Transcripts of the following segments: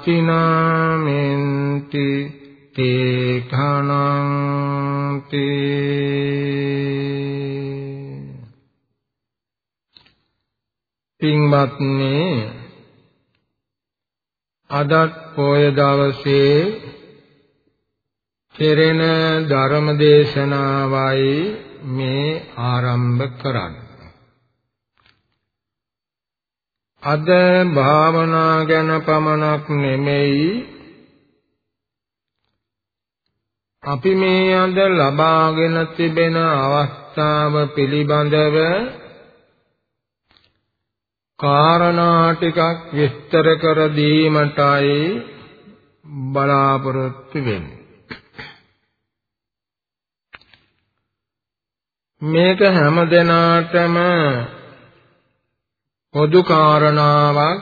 අතිනාමෙන්ති තේ ඛනන්ති පින්වත්නි අදත් පොය දවසේ කෙරෙන ධර්ම දේශනාවයි මේ ආරම්භ කරන්නේ. අද භාවනා ගැන පමණක් නෙමෙයි. අපි මේ අද ලබාගෙන තිබෙන අවස්ථාව පිළිබඳව කාරණා ටිකක් විස්තර කර දීමටයි බලාපොරොත්තු වෙන්නේ. මේක හැම දිනාටම පොදු කාරණාවක්.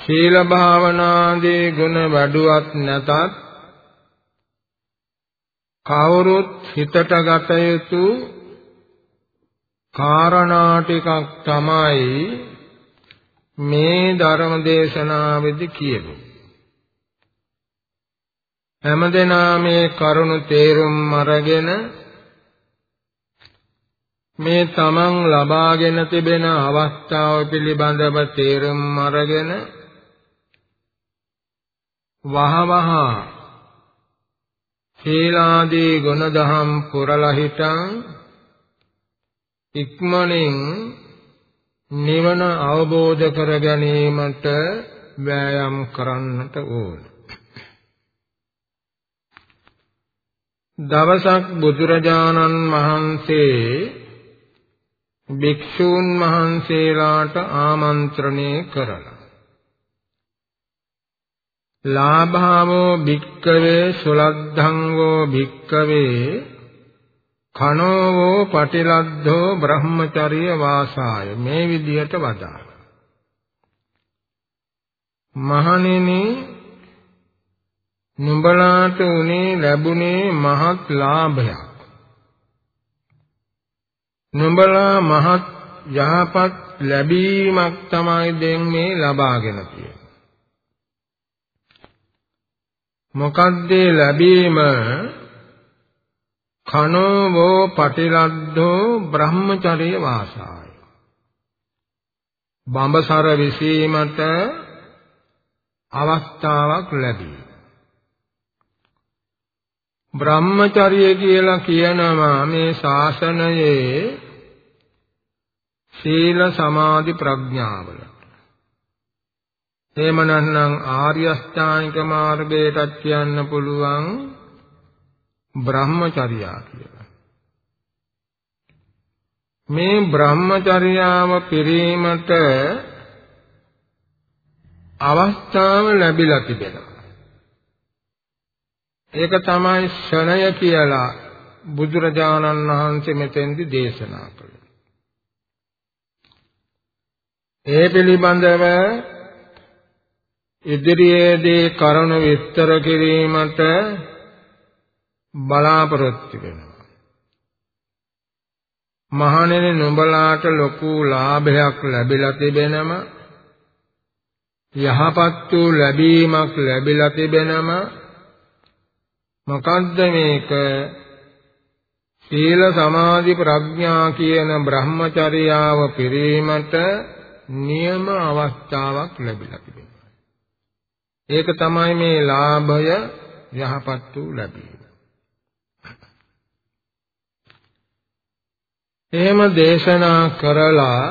ශීල භාවනාදී ගුණ වැඩුවත් නැතත් කවුරුත් හිතට ගත යුතු කාරණා ටිකක් තමයි මේ ධර්ම දේශනාවේදී කියවෙන්නේ හැමදෙනා මේ කරුණ තේරුම් අරගෙන මේ තමන් ලබාගෙන තිබෙන අවස්ථාව පිළිබඳව තේරුම් අරගෙන වහවහ සීලාදී ගුණධම් පුරලා හිටන් ඉක්මනින් නිවන අවබෝධ කර ගැනීමට වෑයම් කරන්නට ඕන. දවසක් බුදුරජාණන් වහන්සේ භික්ෂූන් වහන්සේලාට ආමන්ත්‍රණය කරලා ලාභාවෝ භික්කවේ සුලද්ධංගෝ භික්කවේ කනෝවෝ පටිලද්ධෝ බ්‍රහ්මචර්ය වාසාය. මේ විදිහට වදාළ. මහණෙනි නුඹලාට උනේ ලැබුණේ මහත් ලාභයක්. නුඹලා මහත් යහපත් ලැබීමක් තමයි දැන් මේ ලබාගෙන තියෙන්නේ. මොකද්ද ලැබීම? කනෝවෝ පටිලද්දෝ බ්‍රහ්මචර්ය වාසාය. බඹසර විසීමට අවස්ථාවක් ලැබී. බ්‍රහ්මචර්ය කියලා කියනවා මේ ශාසනයේ සීල සමාධි ප්‍රඥාවල එහෙම නැත්නම් ආර්ය අෂ්ටාංගික මාර්ගයටත් කියන්න පුළුවන් බ්‍රහ්මචර්යා කියලා. මේ බ්‍රහ්මචර්යාව පිරීමට අවස්ථාව ලැබිලා තිබෙනවා. ඒක තමයි ෂණය කියලා බුදුරජාණන් වහන්සේ මෙතෙන්දි දේශනා කළේ. ඒ පිළිබඳව ඉදිරියේදී කරුණ විස්තර කිරීමට බලාපොරොත්තු වෙනවා. මහණෙනි නුඹලාට ලොකු ලාභයක් ලැබිලා තිබෙනම යහපත් වූ ලැබීමක් ලැබිලා තිබෙනම මොකද්ද මේක සීල සමාධි ප්‍රඥා කියන බ්‍රහ්මචර්යාව පිරීමට නියම අවස්ථාවක් ලැබිලා තිබෙනවා. ඒක තමයි මේ ලාභය යහපත් වූ ලැබීම. එහෙම දේශනා කරලා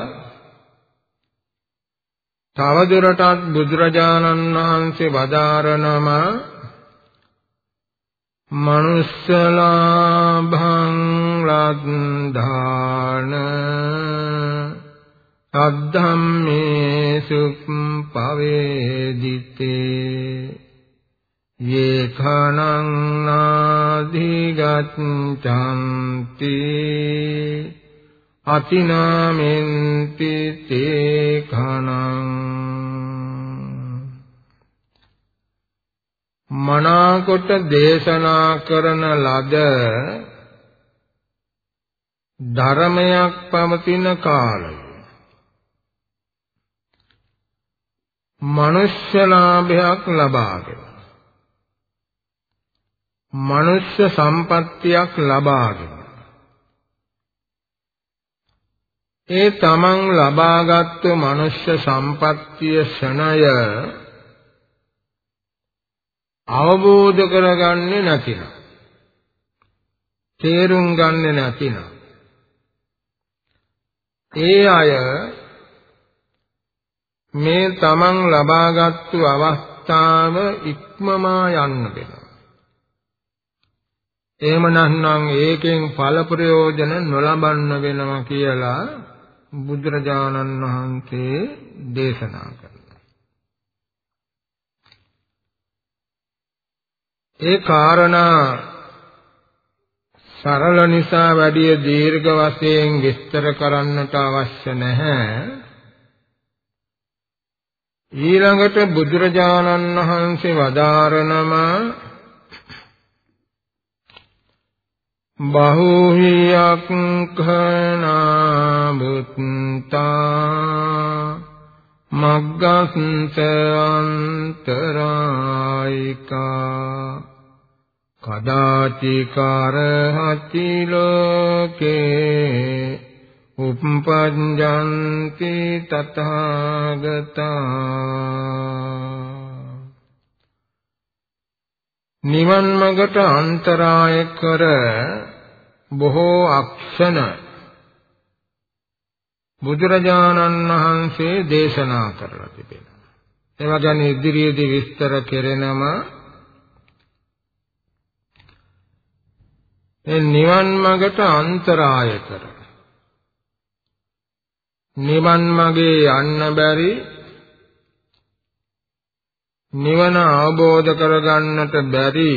තවදුරටත් බුදුරජාණන් වහන්සේ වදාරනම මනුස්සලාභං ලද්ධාන සද්ධම්මේසු පවේදිතේ යේඛනං නාධිගච්ඡanti අතිනාමෙන්ති තේ කණං මනාකොට දේශනා කරන ලද ධර්මයක් පවතින කාලය. මනුෂ්‍ය ලාභයක් ලබාගෙන මනුෂ්‍ය සම්පත්තියක් ලබාගෙන ඒ තමන් ලබාගත් මනුෂ්‍ය සම්පත්තිය ෂණය අවබෝධ කරගන්නේ නැතිනම් තේරුම් ගන්නේ නැතිනම් ඒ අය මේ තමන් ලබාගත්තු අවස්ථාව ඉක්මමා යන්න වෙනවා. එහෙම නැත්නම් ඒකෙන් ඵල ප්‍රයෝජන නොලබන්න වෙනවා කියලා බුදුරජාණන් වහන්සේ දේශනා කරනවා. ඒ කාරණා සරල නිසා වැඩි දීර්ඝ වශයෙන් විස්තර කරන්නට අවශ්‍ය නැහැ. ඊළඟට බුදුරජාණන් වහන්සේ වදාරනවා බහුහියක් khනා බුත්තා මග්ගස්ස අන්තරායිකා කදාචි කරහති ලෝකේ උප්පඤ්ඤන්ති තථාගතා නිවන් මඟට අන්තරාය කර බොහෝ අක්ෂණ බුදුරජාණන් වහන්සේ දේශනා කරලා තිබෙනවා. ඒවා ගැන ඉදිරියේදී විස්තර කෙරෙනම ඒ නිවන් මඟට අන්තරාය කර නිවන් මගේ යන්න බැරි නිවන අවබෝධ කරගන්නට බැරි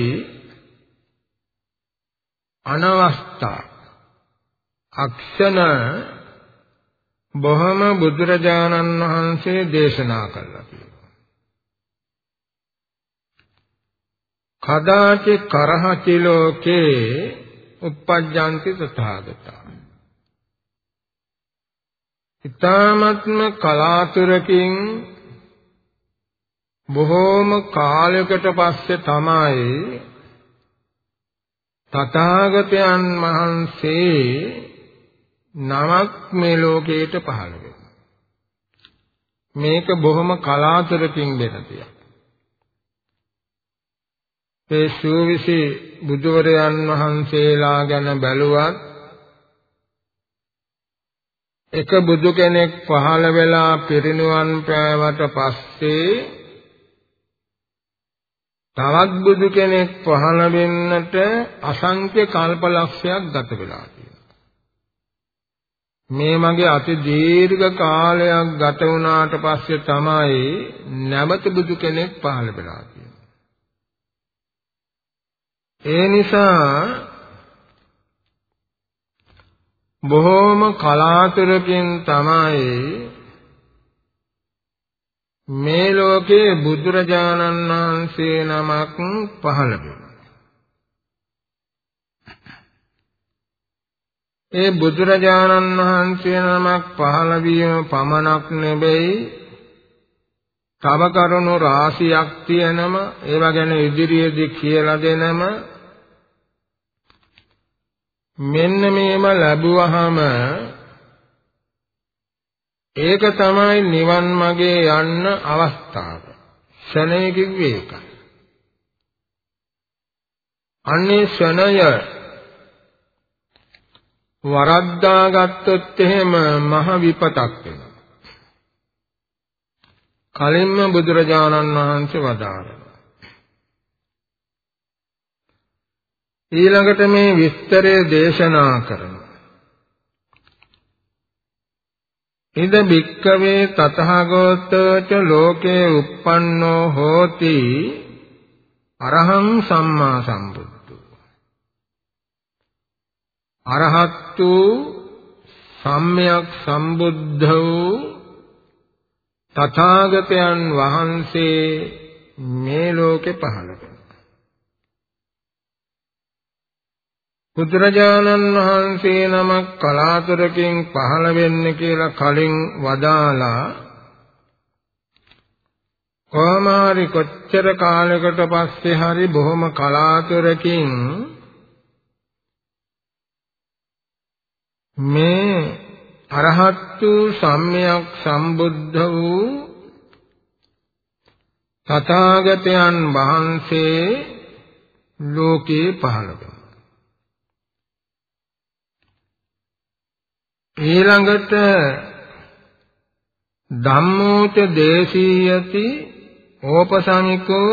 අනවස්ථා අක්ෂණ බොහොම බුදුරජාණන් වහන්සේ දේශනා කළා කියනවා. කදාචි කරහචි ලෝකේ uppajjanti තථාගතා. ඊ타මත්ම කලාතුරකින් බොහෝම කාලයකට පස්සේ තමයි තථාගතයන් වහන්සේ නමක් මේ ලෝකයට පහළ වෙනවා. මේක බොහොම කලාතුරකින් වෙන දෙයක්. ඒ සූවිසි බුදුවරයන් වහන්සේලා ගැන බැලුවත් එක බුදු කෙනෙක් පහළ වෙලා පිරිනුවන් පෑවට පස්සේ තවත් බුදු කෙනෙක් පහළ වෙන්නට අසංඛ්‍ය කල්පලක්ෂයක් ගත වෙලා තියෙනවා. මේ මගේ අති දීර්ඝ කාලයක් ගත වුණාට පස්සේ තමයි නැවත බුදු කෙනෙක් පහළ වෙලා ඒ නිසා බොහෝම කලාතුරකින් තමයි මේ ලෝකේ බුදුරජාණන් වහන්සේ නමක් පහළ වෙන්නේ. ඒ බුදුරජාණන් වහන්සේ නමක් පහළ වීම පමණක් නෙවෙයි තව කරුණු රාශියක් තියෙනම ඒවා ගැන ඉදිරියේදී කියලා දෙනම මෙන්න මේම ලැබුවහම ඒක තමයි නිවන් මාගේ යන්න අවස්ථාව. ශනය කිව්වේ ඒකයි. අන්නේ ශනය වරද්දා ගත්තොත් එහෙම මහ විපතක් වෙනවා. කලින්ම බුදුරජාණන් වහන්සේ වදාළා. ඊළඟට මේ විස්තරය දේශනා කරනවා. ඉද භික්කවේ තතහගතච ලෝකේ uppannෝ හෝති අරහං සම්මා සම්බුද්ධෝ අරහත්තු සම්්‍යක් සම්බුද්ධෝ තථාගතයන් වහන්සේ මේ ලෝකේ පහළ බුදුරජාණන් වහන්සේ නමක් කලාතුරකින් පහළ වෙන්නේ කියලා කලින් වදාලා කොමාරි කොච්චර කාලයකට පස්සේ හරි බොහොම කලාතුරකින් මේ අරහත් වූ සම්්‍යක් සම්බුද්ධ වූ තථාගතයන් වහන්සේ ලෝකේ පහළ වෙනවා. ඊළඟට ධම්මෝච දේශීයති ඕපසමිකෝ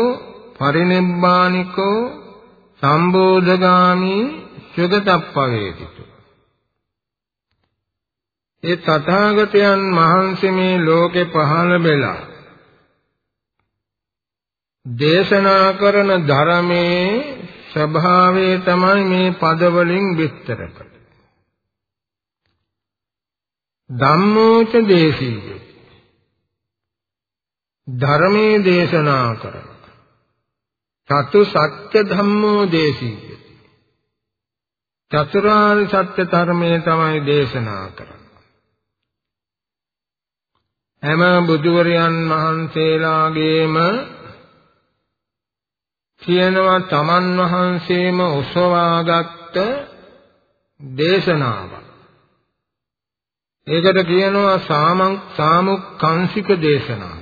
පරිනිබ්බානිකෝ සම්බෝධගාමි සුගතප්පවේදිතු. ඒ තථාගතයන් වහන්සේ මේ ලෝකේ පහළ වෙලා දේශනා කරන ධර්මයේ ස්වභාවය තමයි මේ පදවලින් විස්තර කරන්නේ. ධම්මෝච දේශීය ධර්මයේ දේශනා කරන චතු සත්‍ය ධම්මෝ දේශීය චතුරාර්ය සත්‍ය ධර්මයේ තමයි දේශනා කරන්නේ හැම බුදුවරයන් වහන්සේලාගේම කියනවා තමන් වහන්සේම ඔසවාගත්ත දේශනාවක්. ඒකට කියනවා සාමං සාමුක්ඛංශික දේශනා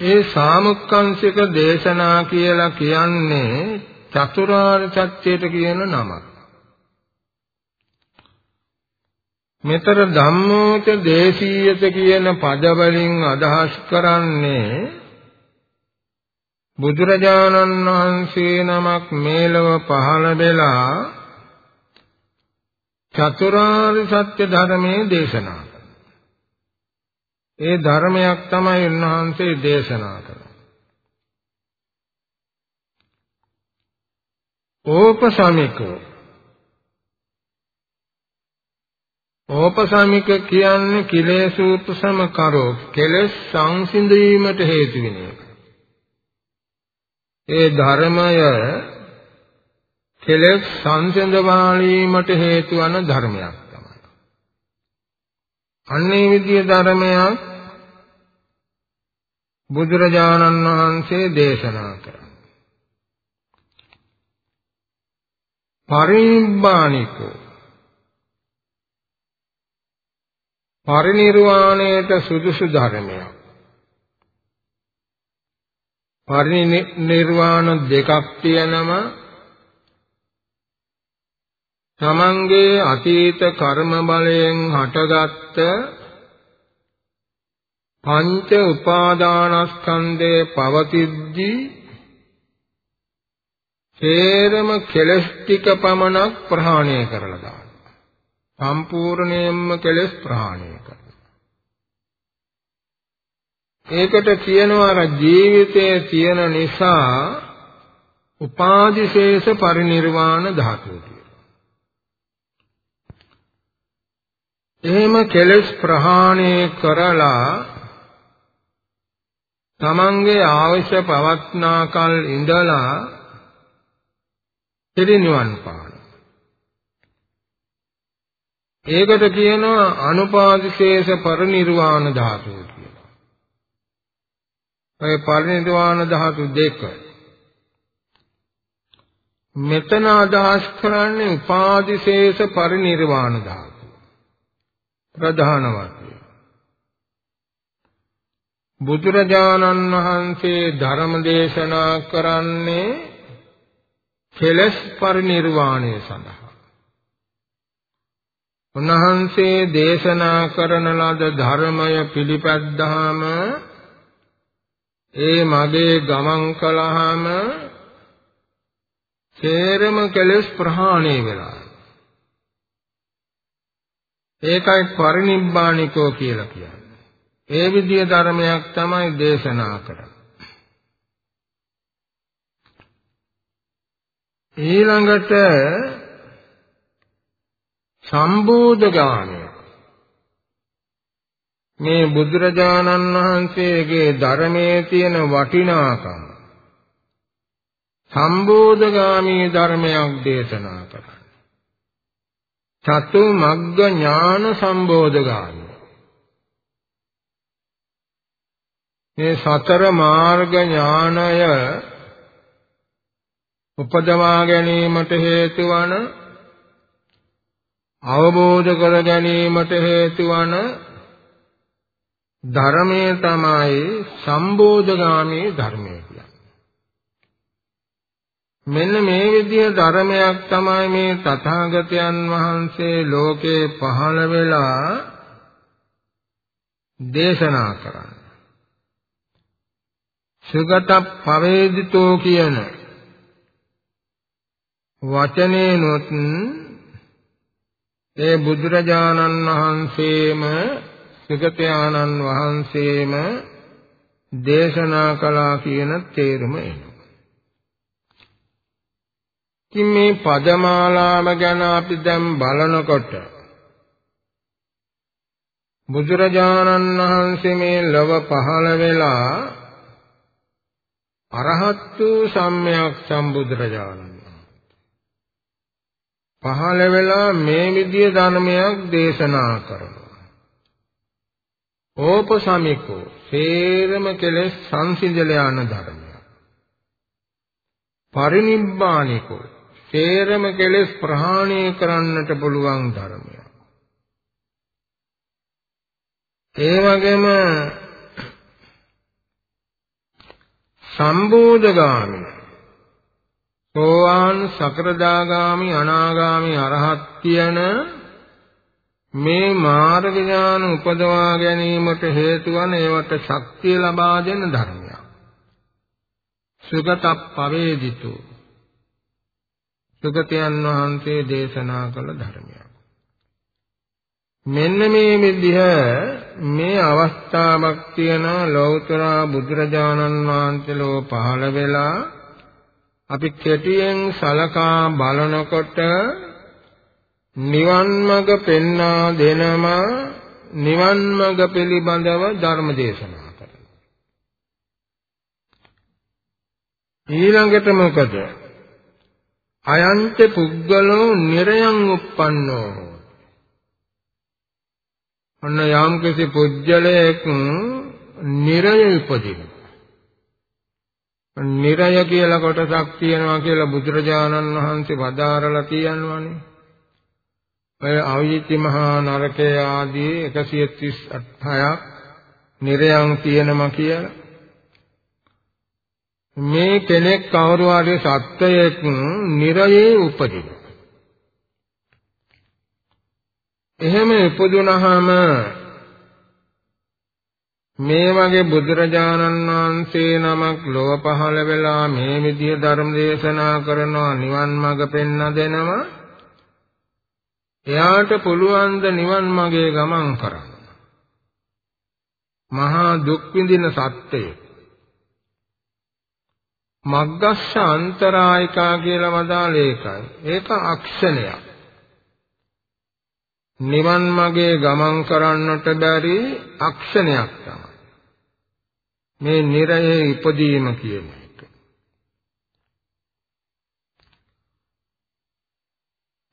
ඒ සාමුක්ඛංශික දේශනා කියලා කියන්නේ චතුරාර්ය සත්‍යයට කියන නමක්. මෙතර ධම්මෝච දේශීයත කියන පදවලින් අදහස් කරන්නේ බුදුරජාණන් වහන්සේ නමක් මේලව පහළ වෙලා චතුරාර්ය සත්‍ය ධර්මයේ දේශනා ඒ ධර්මයක් තමයි උන්වහන්සේ දේශනා කළේ. ඕපසමිකෝ ඕපසමික කියන්නේ කිලේසූපසම කරෝ කෙලස් සංසිඳීමට හේතු වෙන එක. ඒ ධර්මය කෙලෙස් සංසඳවාලීමට හේතු වන ධර්මයක් තමයි. අන්නේ විදිය ධර්මයක් බුදුරජාණන් වහන්සේ දේශනා කරා. පරිනිබ්බානිකෝ පරිනිර්වාණයට සුදුසු ධර්මයක්. පරිනිර්වාණ දෙකක් තියෙනවා තමන්ගේ අතීත කර්ම බලයෙන් හටගත්ත පංච උපාදානස්කන්ධේ පවතිද්දී හේරම කෙලස් ටික පමණක් ප්‍රහාණය කරලා දාන. සම්පූර්ණයෙන්ම කෙලෙස් ප්‍රහාණය කරනවා. ඒකට කියනවා අර ජීවිතයේ තියෙන නිසා උපාදිශේෂ පරිනිර්වාණ ධාතුව එහෙම කෙලෙස් ප්‍රහාණය කරලා තමන්ගේ අවශ්‍ය පවත්නාකල් ඉඳලා පිරිනිවන් පාන. ඒකට කියනවා අනුපාදිශේෂ පරිනිර්වාණ ධාතුව කියලා. ඒ පරිනිර්වාණ ධාතු දෙක. මෙතන අදහස් කරන්නේ උපාදිශේෂ පරිනිර්වාණ ධාතුව. ප්‍රධාන වශයෙන්. බුදුරජාණන් වහන්සේ ධර්ම දේශනා කරන්නේ කෙලස් පරිනිර්වාණය සඳහා. උන්වහන්සේ දේශනා කරන ලද ධර්මය පිළිපැද්දාම ඒ මගේ ගමන් කළාම සේරම කෙලස් ප්‍රහාණය වෙලා. ඒකයි පරිනිබ්බානිකෝ කියලා කියන්නේ. ඒ විදිය ධර්මයක් තමයි දේශනා කරන්නේ. ඊළඟට සම්බෝධගාමී මේ බුදුරජාණන් වහන්සේගේ ධර්මයේ තියෙන වටිනාකම සම්බෝධගාමී ධර්මයක් දේශනා කරන්නේ චතු මග්ග ඥාන සම්බෝධගාමී මේ සතර මාර්ග ඥානය උපදවා ගැනීමට හේතු වන අවබෝධ කර ගැනීමට හේතු වන ධර්මයේ තමයි සම්බෝධගාමී ධර්මය කියන්නේ. මෙන්න මේ විදිහ ධර්මයක් තමයි මේ තථාගතයන් වහන්සේ ලෝකේ පහළ වෙලා දේශනා කරන්නේ. සුගත පවේදිතෝ කියන වචනේනොත් ඒ බුදුරජාණන් වහන්සේම සුගතයාණන් වහන්සේම දේශනා කළා කියන තේරුම එනවා. ඉතින් මේ පදමාලාව ගැන අපි දැන් බලනකොට බුදුරජාණන් වහන්සේ මේ ලව පහළ වෙලා අරහත් වූ සම්්‍යක් සම්බුදුරජාණන් පහළ වෙලා මේ විදිය ධර්මයක් දේශනා කරනවා. ඕපසමිකෝ සේරම කෙලෙස් සංසිඳල යන ධර්මයක්. පරිනිබ්බානිකෝ සේරම කෙලෙස් ප්‍රහාණය කරන්නට පුළුවන් ධර්මයක්. ඒ වගේම සම්බෝධගාමී සෝවාන් සකරදාගාමි අනාගාමි අරහත් කියන මේ මාර්ග ඥාන උපදවා ගැනීමට හේතු වන ඒවට ශක්තිය ලබා දෙන ධර්මයක්. සුගත පවේදිතු සුගතයන් වහන්සේ දේශනා කළ ධර්මයක්. මෙන්න මේ විදිහ මේ අවස්ථාවක් තියෙන ලෞතර බුදුරජාණන් වහන්සේ ලෝ පහළ වෙලා අපි කෙටියෙන් සලකා බලනකොට නිවන් මඟ පෙන්වා දෙනම නිවන් මඟ පිළිබඳව ධර්ම දේශනා කරනවා. ඊළඟට මොකද? අයන්ත පුද්ගලෝ නිරයන් uppannෝ. ඔන්න යම්කිසි පුජ්‍යලයක් නිරය උපදිනවා. නිරය කියලා කොටසක් තියෙනවා කියලා බුදුරජාණන් වහන්සේ වදාරලා තියෙනවානේ. ඔය අවීති මහා නරකය ආදී 138ක් නිරයන් තියෙනවා කියලා. මේ කෙනෙක් කවුරු හරි සත්වයෙක් නිරයේ උපදින. එහෙම ඉපදුනහම මේ වගේ බුදුරජාණන් වහන්සේ නමක් ලොව පහළ වෙලා මේ විදිය ධර්ම දේශනා කරනවා නිවන් මඟ පෙන්න දෙනවා එයාට පුළුවන් ද නිවන් මාගේ ගමන් කරන්න. මහා දුක් විඳින සත්‍යය. මග්ගස්ස අන්තරායිකා කියලා වදාළ ඒකයි. ඒක අක්ෂණයක්. නිවන් මාගේ ගමන් කරන්නට බැරි අක්ෂණයක් තමයි. මේ නිරයේ ඉපදීම කියන එක.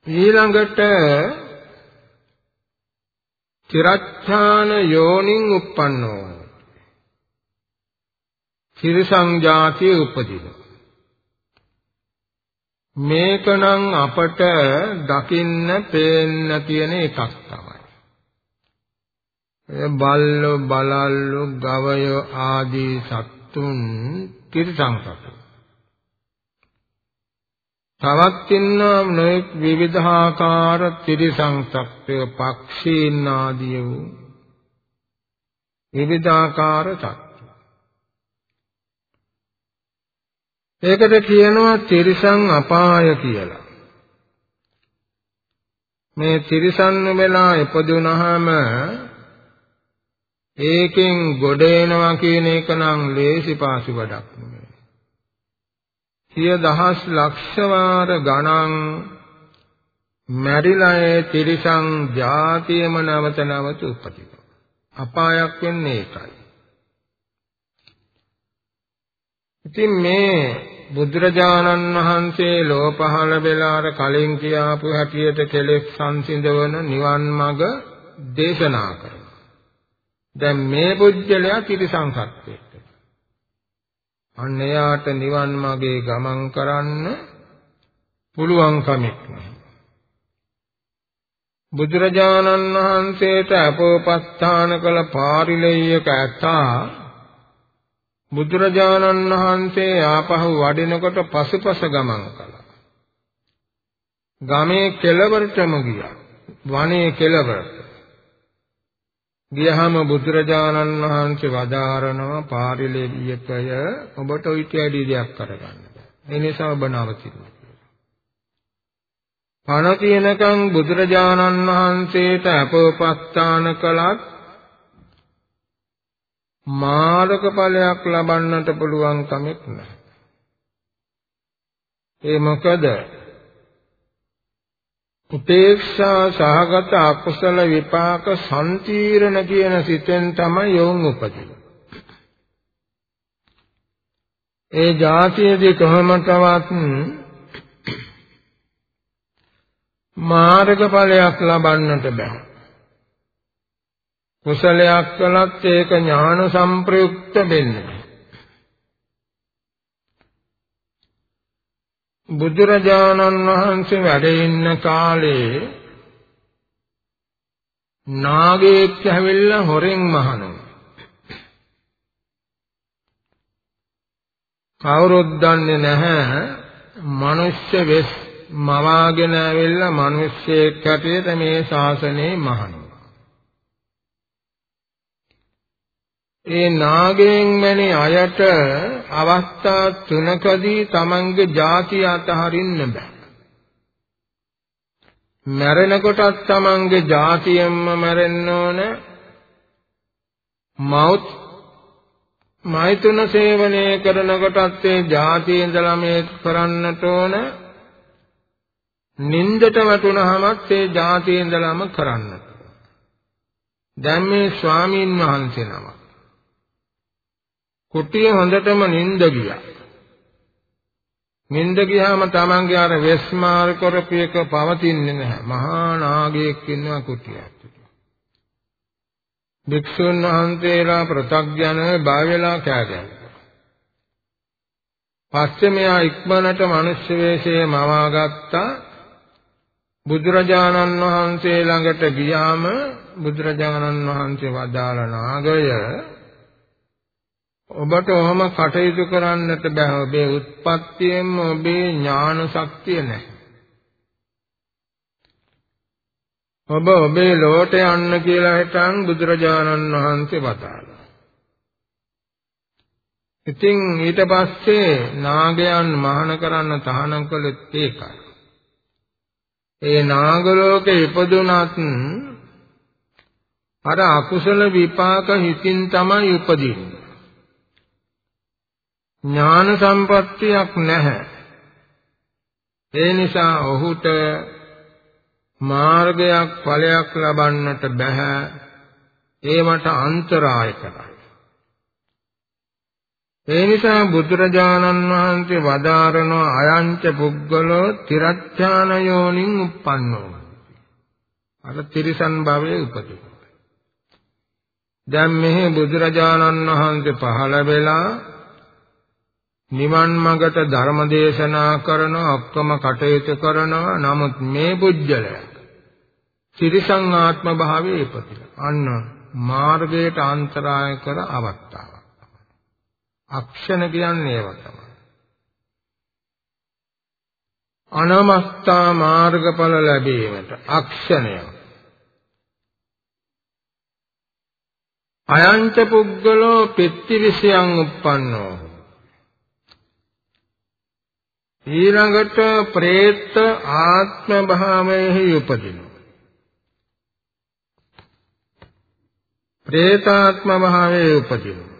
ඊළඟට චිරච්ඡාන යෝනින් uppannෝ තිරිසං ජාතිය උපදින. මේකනම් අපට දකින්න පේන්න තියෙන එකක් තමයි. බල්ලෝ බලල්ලෝ ගවයෝ ආදී සත්තුන් තිරිසං සතු. තවත් ඉන්නා නොඑක් විවිධාකාර තිරිසං සත්ත්වය පක්ෂීන් ආදී වූ විවිධාකාර සත්ත්ව. ඒකට කියනවා තිරිසං අපාය කියලා. මේ තිරිසන් වෙලා ඉපදුනහම ඒකෙන් ගොඩ එනවා කියන එක නම් ලේසි පාසු වැඩක් නෙමෙයි. සිය දහස් ලක්ෂ වාර ගණන් මැරිලා ඒ තිරිසං જાතියම නැවත නැවත උපදිනවා. අපායක් වෙන්නේ ඒකයි. ඉතින් මේ බුදුරජාණන් වහන්සේ ලෝ පහළ වෙලා අර කලින් කියාපු හැටියට කෙලෙස් සංසිඳවන නිවන් මඟ දේශනා කරනවා. දැන් මේ බුද්ධලයා තිරිසං සත්‍යය. අන්න එයාට නිවන් මාගේ ගමන් කරන්න පුළුවන් කමක් නැහැ. බුදුරජාණන් වහන්සේට අපෝපස්ථාන කළ පාරිලෙය්‍යක ඇතා බුදුරජාණන් වහන්සේ ආපහු වඩිනකොට පසුපස ගමන් කළා. ගමේ කෙළවරටම ගියා. වනයේ කෙළවරට. ගියහම බුදුරජාණන් වහන්සේ වදාරනවා පාරිලෙවියකය ඔබට ඊට වැඩි දෙයක් කරගන්න බෑ. ඒ නිසා ඔබ නවතිනවා. පණ තියනකම් බුදුරජාණන් වහන්සේට අපෝපස්ථාන කළත් මාර්ග ඵලයක් ලබන්නට පුළුවන් කමක් නැහැ. ඒ මොකද උපේක්ෂා සහගත අකුසල විපාක සම්තිරණ කියන සිතෙන් තමයි යොවුන් උපදින්නේ. ඒ જાතියේදී කොහොමදවත් මාර්ගඵලයක් ලබන්නට බෑ. කුසලයක් කළත් ඒක ඥාන සංප්‍රයුක්ත වෙන්නේ. බුදුරජාණන් වහන්සේ වැඩ ඉන්න කාලේ නාගයෙක් ඇවිල්ලා හොරෙන් මහනවා. කවුරුත් දන්නේ නැහැ මිනිස්සු වෙස් මවාගෙන ඇවිල්ලා මිනිස්සෙක් හැටියට මේ ශාසනය මහනවා. ඒ නාගයෙන් මැනේ අයට අවස්ථා තුනකදී තමන්ගේ ಜಾතිය අතහරින්න බෑ. මැරෙනකොටත් තමන්ගේ ಜಾතියෙන්ම මැරෙන්න ඕන. මෞත් මෛතුන සේවනය කරනකොටත් ඒ ಜಾතිය ඉඳලා මේ කරන්නට ඕන. නින්දට වැටුනහමත් ඒ ಜಾතිය ඉඳලාම කරන්න. දැන් මේ ස්වාමීන් වහන්සේ නමක් කුටිය හොඳටම නිින්ද ගියා. නිින්ද ගියාම තමන්ගේ අර වෙස්මාර කරපු එක පවතින්නේ නැහැ. මහා නාගයෙක් ඉන්නවා කුටියක්. භික්ෂුන් වහන්සේලා ප්‍රත්‍යඥ බාවෙලා කෑගැන්නා. පස්සේ මෙයා ඉක්මනට මිනිස් වේශයේ මවා ගත්තා. බුදුරජාණන් වහන්සේ ළඟට ගියාම බුදුරජාණන් වහන්සේ වදාළ නාගය ඔබට ඔහම කටයුතු කරන්නට බෑ. ඔබේ උත්පත්තියෙන්ම ඔබේ ඥාන ශක්තිය නැහැ. ඔබ ඔබේ ලෝට යන්න කියලා හිටන් බුදුරජාණන් වහන්සේ වදාළා. ඉතින් ඊට පස්සේ නාගයන් මහාන කරන්න තහනම් කළෙත් ඒකයි. ඒ නාග ලෝකේ ඉපදුනත් අර අකුසල විපාක හිතින් තමයි උපදින්නේ. ඥාන සම්පත්තියක් නැහැ. ඒ නිසා ඔහුට මාර්ගයක් ඵලයක් ලබන්නට බෑ. ඒවට අන්තරාය කරයි. ඒ නිසා බුදුරජාණන් වහන්සේ වදාරන අයංච පුද්ගලෝ තිරච්ඡාන යෝනින් උප්පන්නෝ. අර තිරිසන් භවයේ උපදිනවා. දැන් මෙහි බුදුරජාණන් වහන්සේ පහළ වෙලා නිවන් මඟට ධර්ම දේශනා කරන ඔක්කොම කටයුතු කරනවා. නමුත් මේ පුජ්‍යලයා තිරිසං ආත්ම භාවයේ ඉපදිලා. අන්න මාර්ගයට අන්තරාය කර අවස්ථාවක්. අක්ෂණ කියන්නේ ඒව තමයි. අනමස්ථා මාර්ගඵල ලැබීමට අක්ෂණය. අයංච පුද්ගලෝ පෙත්තිවිසයන් උප්පන්නෝ. ඊළඟට പ്രേත ආත්ම භාවයෙහි උපදිනවා. പ്രേත ආත්ම භාවයේ උපදිනවා.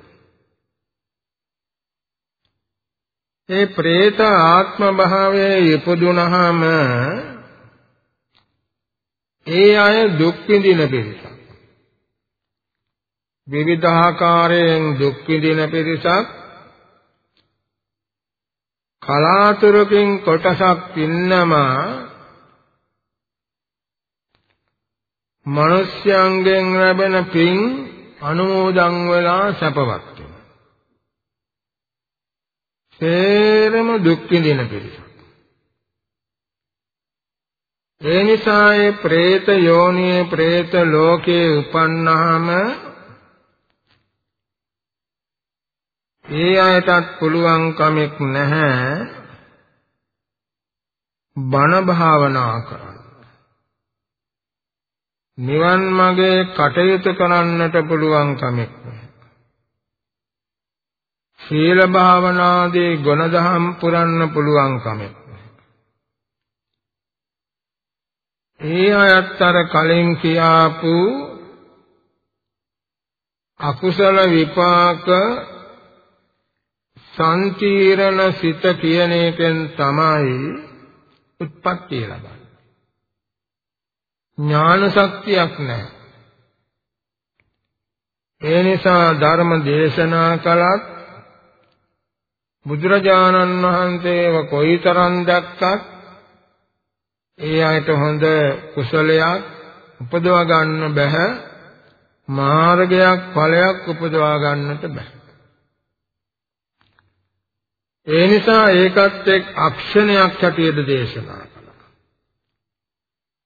ඒ പ്രേත ආත්ම භාවයේ උපදුනහම ඒ අය දුක් විඳින පිරිසක්. විවිධාකාරයෙන් දුක් විඳින පිරිසක් කලාතුරකින් කොටසක් පින්නමා මනුෂ්‍යයන්ගෙන් ලැබෙන පින් අනුමෝදන් වෙලා සැපවත් වෙනවා. සේරම දුක් විඳින පිරිසක්. ඒ නිසා ඒ പ്രേත යෝනියේ പ്രേත ලෝකේ උපන්නාම ඒ අයටත් පුළුවන් කමක් නැහැ බණ භාවනා කරන්න. නිවන් මාගේ කටයුතු කරන්නට පුළුවන් කමක් නැහැ. සීල භාවනාදී ගුණධම් පුරන්න පුළුවන් කමක් ඒ අයත් අර කලින් කියාපු අකුසල විපාක සංකීර්ණ සිත කියන එකෙන් තමයි උත්පත්තිය ලබන්නේ. ඥාන ශක්තියක් නැහැ. ඒ නිසා ධර්ම දේශනා කළත් බුදුරජාණන් වහන්සේව කොයිතරම් දැක්කත් ඒ අයට හොඳ කුසලයක් උපදවා ගන්න බෑ මාර්ගයක් ඵලයක් උපදවා ගන්නට බෑ ඒ නිසා ඒකත් එක් අක්ෂණයක් හැටියට දේශනා කළා.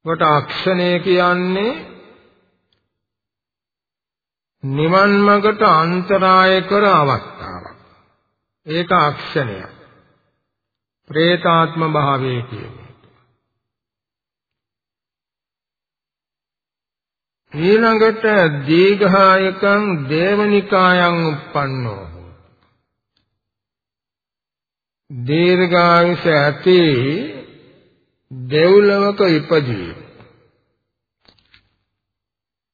කොට අක්ෂණය කියන්නේ නිවන් මඟට අන්තරාය කර අවස්ථාවක්. ඒක අක්ෂණයක්. പ്രേතාත්ම භාවයේ කියන්නේ. ඊළඟට දීඝායකං දේවනිකායන් උප්පන්නෝ දීර්ඝායුෂ ඇති දෙව්ලොවක ඉපදී.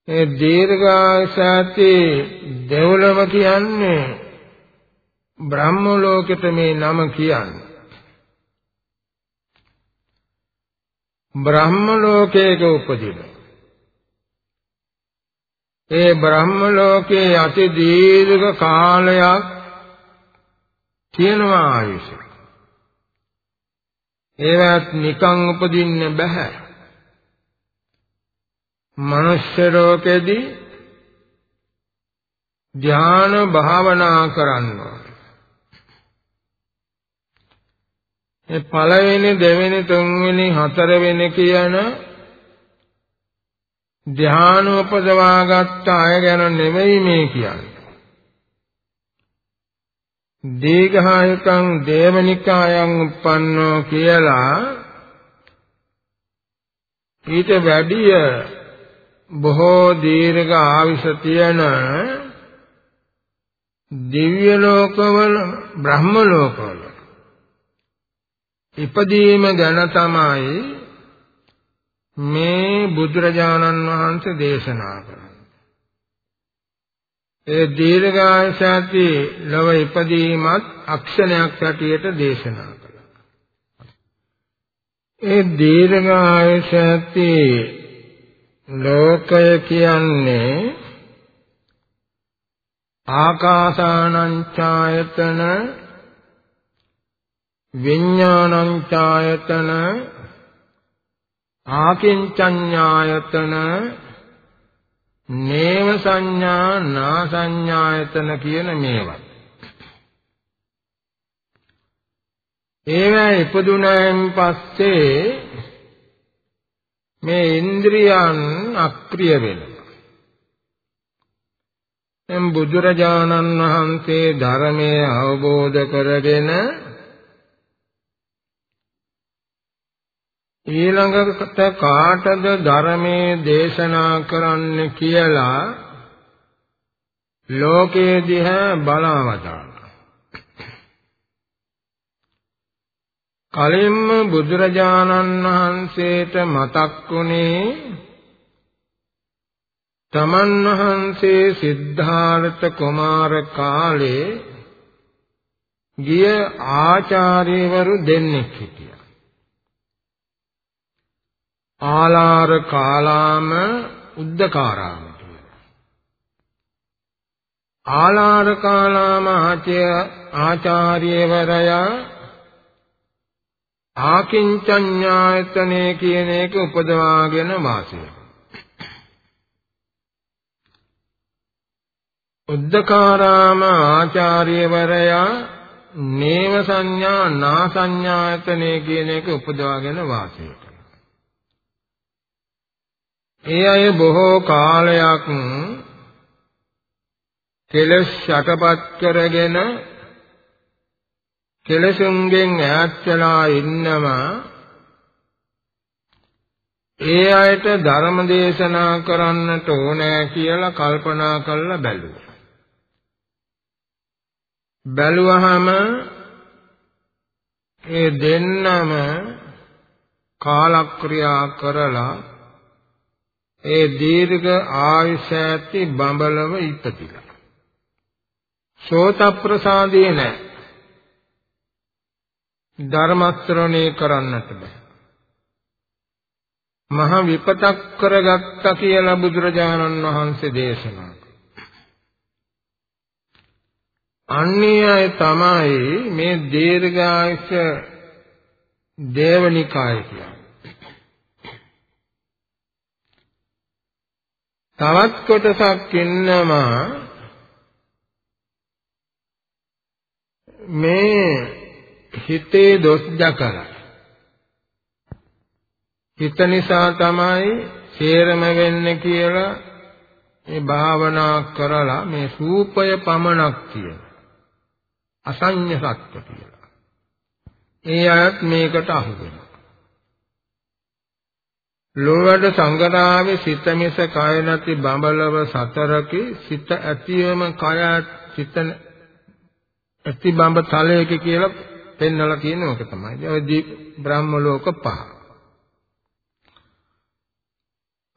ඒ දීර්ඝායුෂ ඇති දෙව්ලොව කියන්නේ බ්‍රහ්ම ලෝකෙට මේ නම කියන්නේ. බ්‍රහ්ම ලෝකයක උපදින. ඒ බ්‍රහ්ම ලෝකයේ අති දීර්ඝ කාලයක් තියෙනවා ආයුෂ. ඒවත් නිකන් උපදින්න බෑ. මනුෂ්‍ය ලෝකෙදී ධ්‍යාන භාවනා කරනවා. ඒ පළවෙනි දෙවෙනි තුන්වෙනි හතරවෙනි කියන ධ්‍යාන උපදවාගත්ත අය ගැන නෙමෙයි මේ කියන්නේ. දීඝායකං දේවනිකායන් උප්පන්නෝ කියලා ඊට වැඩිය බොහෝ දීර්ඝ ආවිෂ තියෙන දිව්‍ය ලෝකවල බ්‍රහ්ම ලෝකවල ඉපදීම ගැන තමයි මේ බුදුරජාණන් වහන්සේ දේශනා කරන්නේ. ඒ දීර්ඝායස ඇති ලව ඉපදීමත් අක්ෂණයක් හැටියට දේශනා කළා. ඒ දීර්ඝායස ඇති ලෝකය කියන්නේ ආකාසානං ඡායතන විඥානං ඡායතන ආකින්චඤ්ඤායතන නේව සංඥා නා සංඥායතන කියන මේවා. ඒවා ඉපදුනයින් පස්සේ මේ ඉන්ද්‍රියන් අක්‍රිය වෙනවා. එම් බුදුරජාණන් වහන්සේ ධර්මයේ අවබෝධ කරගෙන ඊළඟට කාටද ධර්මයේ දේශනා කරන්න කියලා ලෝකයේ දිහා බලවදාලා කලින්ම බුදුරජාණන් වහන්සේට මතක් වුණේ තමන් වහන්සේ සිද්ධාර්ථ කුමාර කාලේ ගිය ආචාර්යවරු දෙන්නෙක් හිටියා. ආලාර කාලාම උද්දකාරාම කියලා. ආලාර කාලාම ආචාර්යවරයා ආකින්චඤ්ඤායතනේ කියන එක උපදවාගෙන වාසය. උද්දකාරාම ආචාර්යවරයා නේව සංඥා නා සංඥායතනේ කියන එක උපදවාගෙන වාසය. ඒ අය බොහෝ කාලයක් කෙලස් යටපත් කරගෙන කෙලසුන්ගෙන් ඈත් වෙලා ඉන්නවා ඒ අයට ධර්ම දේශනා කරන්නට ඕනෑ කියලා කල්පනා කරලා බැලුවා. බැලුවහම ඒ දෙන්නම කාලක්‍රියා කරලා ඒ දීර්ඝ ආයුෂ ඇති බඹලව ඉපදිලා. සෝත ප්‍රසාදේ නැහැ. ධර්ම ශ්‍රවණය කරන්නට බෑ. මහ විපතක් කරගත්තා කියලා බුදුරජාණන් වහන්සේ දේශනා අන්‍යය තමයි මේ දීර්ඝායස දේවනිකාය කියන්නේ. තවත් කොටසක් ඉන්නවා මේ හිතේ දොස් දකලා හිත නිසා තමයි සේරම වෙන්නේ කියලා මේ භාවනා කරලා මේ සූපය පමණක් කියන අසඤ්ඤ සත්‍ය කියලා. ඒ අයත් මේකට අහු වෙනවා. ලෝවැඩ සංගරාවේ සිත මිස කය නැති බඹලව සතරකි සිත ඇතිවම කය සිත ඇති බඹ තලයක කියලා පෙන්වලා තියෙන එක තමයි. ඔය බ්‍රහ්ම ලෝක පහ.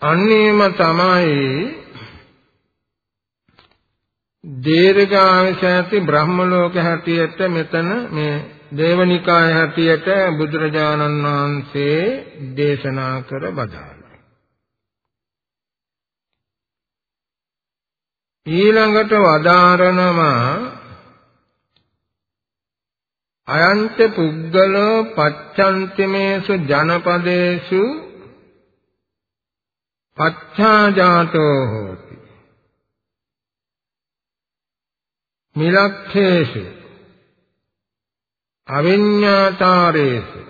අන්නේම තමයි දීර්ඝායසති බ්‍රහ්ම ලෝක හැටියට මෙතන මේ දේවනිකාය හැටියට බුදුරජාණන් වහන්සේ දේශනා කර බදාළා. ඊළඟට වදාරනවා අයන්ත පුද්ගලෝ පච්ඡන්තිමේසු ජනපදේසු පච්ඡාජාතෝ හෝති මිලක්ඛේසු අවිඤ්ඤාතාරේසු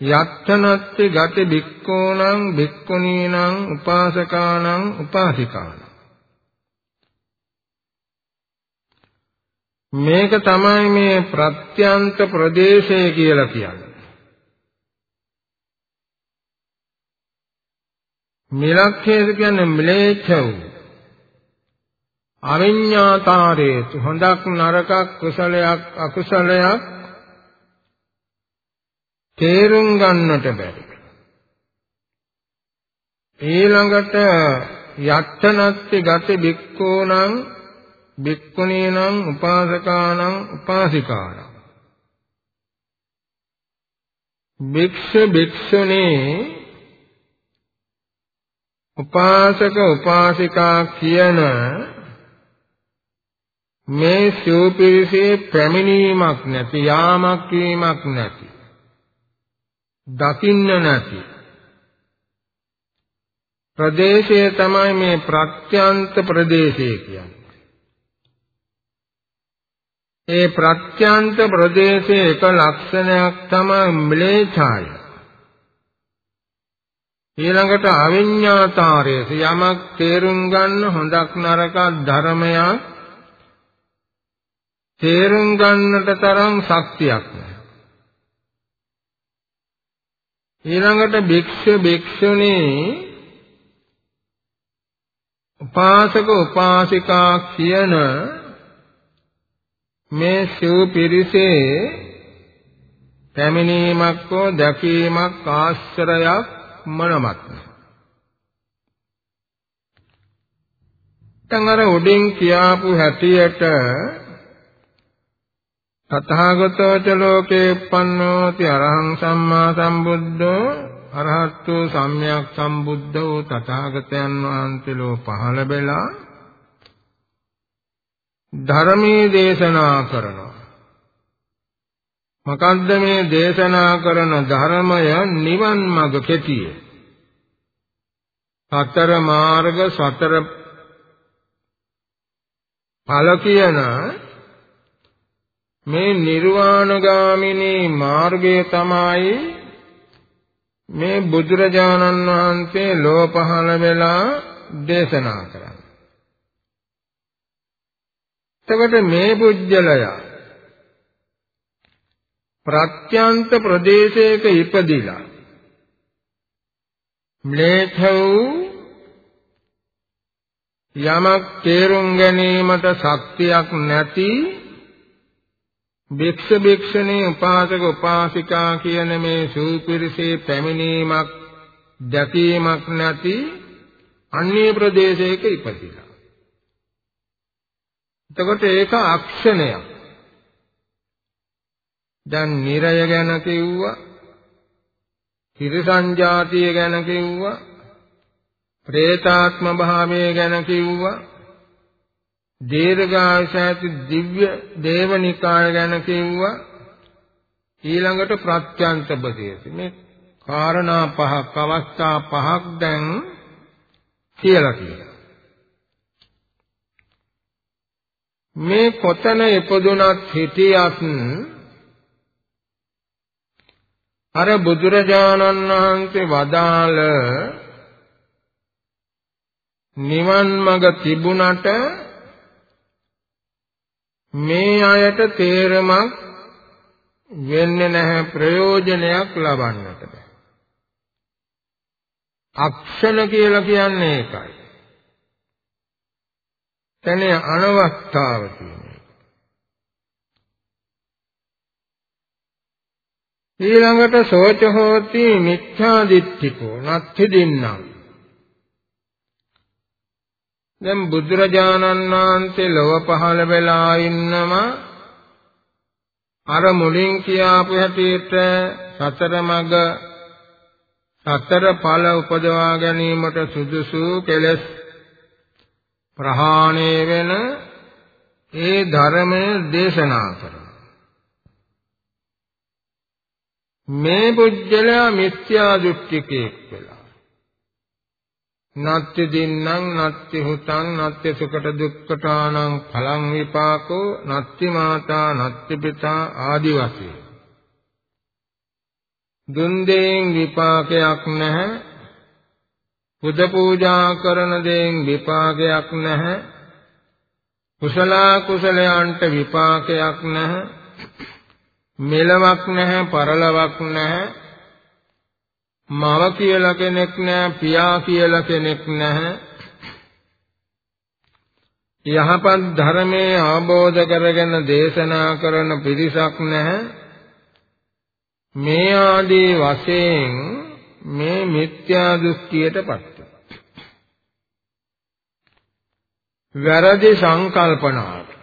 යත්තනත්ති ගති භික්ඛූණං භික්ඛුනීනං උපාසකානං උපාසිකානං. මේක තමයි මේ ප්‍රත්‍යන්ත ප්‍රදේශය කියලා කියන්නේ. මිලක්ඛේද කියන්නේ ම්ලේච්ඡ වූ අවිඤ්ඤාතාරේතු හොඳක් නරකක් කුසලයක් අකුසලයක් තේරුම් ගන්නට බැරි. ඊළඟට යත්තනත්ති ගති බික්කෝණං බික්කුණීනං උපාසකානං උපාසිකානං. භික්ෂු භික්ෂුණී උපාසක උපාසිකා කියන මේ සිව්පිරිසේ පැමිණීමක් නැති යාමක් වීමක් නැති දකින්න නැති ප්‍රදේශය තමයි මේ ප්‍රත්‍යන්ත ප්‍රදේශය කියන්නේ. ඒ ප්‍රත්‍යන්ත ප්‍රදේශයේ එක ලක්ෂණයක් තමයි ම්ලේඡාය. ඊළඟට අවිඤ්ඤාතාරය යමක් තේරුම් ගන්න හොඳක් නරකක් ධර්මයක් තේරුම් ගන්නට තරම් ශක්තියක් නැහැ. ඊළඟට භික්ෂු භික්ෂුණී උපාසක උපාසිකා කියන මේ සිව් පිරිසේ පැමිණීමක් හෝ දැකීමක් ආශ්‍රයක් මොනවත් දැන් අර උඩින් කියාපු හැටියට තථාගතෝ ච ලෝකේ uppannoti අරහං සම්මා සම්බුද්ධෝ අරහත්තු සම්්‍යක් සම්බුද්ධ වූ තථාගතයන් වහන්සේ ලෝ පහළ වෙලා ධර්මයේ දේශනා කරනවා. මොකද්ද මේ දේශනා කරන ධර්මය? නිවන් මඟ කෙටිය. සතර මාර්ග සතර ඵල කියන මේ නිර්වාණගාමිනී මාර්ගය තමයි මේ බුදුරජාණන් වහන්සේ ලෝ පහළ වෙලා දේශනා කරන්නේ. එතකොට මේ පුජ්‍යලයා ප්‍රත්‍යන්ත ප්‍රදේශයක ඉපදිලා ම්ලේච්ඡ වූ යමක් තේරුම් ගැනීමට ශක්තියක් නැති භික්ෂ භික්ෂුණී උපාසක උපාසිකා කියන මේ සූපිරිසේ පැමිණීමක් දැකීමක් නැති අන්‍ය ප්‍රදේශයක ඉපදිලා. එතකොට ඒක අක්ෂණයක්. දැන් නිරය ගැන කිව්වා, තිරසං ජාතිය ගැන කිව්වා, പ്രേතාත්ම භාවය ගැන කිව්වා, දීර්ඝායසති දිව්‍ය දේවනිකාය ගැන කිව්වා. ඊළඟට ප්‍රත්‍යන්ත ප්‍රදේශ මේ කාරණා පහක් අවස්ථා පහක් දැන් කියලා කියනවා මේ කොතන ඉපදුනත් හිටියත් අර බුදුරජාණන් වහන්සේ වදාළ නිවන් මඟ තිබුණට මේ අයට තේරමක් වෙන්නේ නැහැ ප්‍රයෝජනයක් ලබන්නට බෑ. අක්ෂණ කියලා කියන්නේ ඒකයි. තනේ අනවස්ථාව කියන්නේ. ඊළඟට සෝච හෝති මිච්ඡා දිට්ඨිකෝ නත්ති දින්නම් දැන් බුදුරජාණන් වහන්සේ ලොව පහළ වෙලා ඉන්නම අර මුලින් කියාපු හැටියට සතර මඟ සතර ඵල උපදවා ගැනීමට සුදුසු කෙලෙස් ප්‍රහාණය වෙන ඒ ධර්මය දේශනා කරනවා. මේ පුජ්‍යලයා මිත්‍යා දෘෂ්ටිකෙක් වෙලා නත්ති දින්නම් නත්ති හුතං නත්ති සුකට දුක්ඛතානං පලං විපාකෝ නත්ති මාතා නත්ති පිතා ආදි වශයෙන්. දුන් දෙයින් විපාකයක් නැහැ. පුද පූජා කරන දෙයින් විපාකයක් නැහැ. කුසල කුසලයන්ට විපාකයක් නැහැ. මෙලවක් නැහැ පරලවක් නැහැ. මව කියලා කෙනෙක් නැහැ පියා කියලා කෙනෙක් නැහැ යහපත් ධර්මයේ ආબોධ කරගෙන දේශනා කරන පිරිසක් නැහැ මේ ආදී වශයෙන් මේ මිත්‍යා දෘෂ්ටියටපත් වැරදි සංකල්පනාවට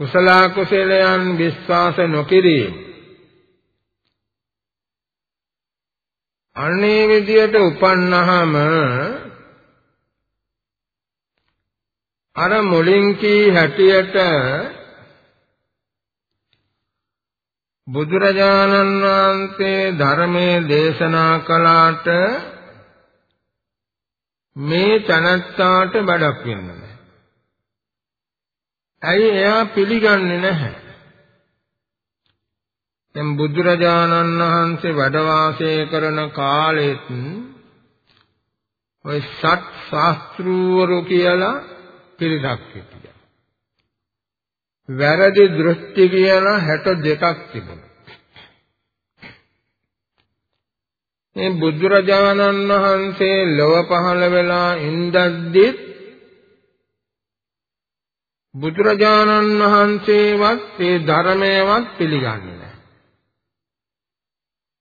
කුසල කුසලයන් විශ්වාස නොකිරීම. අන්නේ විදියට උපන්නහම අර මුලින් කී හැටියට බුදුරජාණන් වහන්සේ ධර්මයේ දේශනා කළාට මේ තනත්තාට බඩක් වෙන්නේ ඇයි එයා පිළිගන්නේ නැහැ? දැන් බුදුරජාණන් වහන්සේ වැඩ වාසය කරන කාලෙත් ඔය සත් ශාස්ත්‍රූවරු කියලා පිරිසක් හිටියා. වැරදි දෘෂ්ටි කියලා 62ක් තිබුණා. මේ බුදුරජාණන් වහන්සේ ලොව පහළ වෙලා ඉඳද්දිත් බුදුරජාණන් වහන්සේවත් ඒ ධර්මයවත් පිළිගන්නේ නැහැ.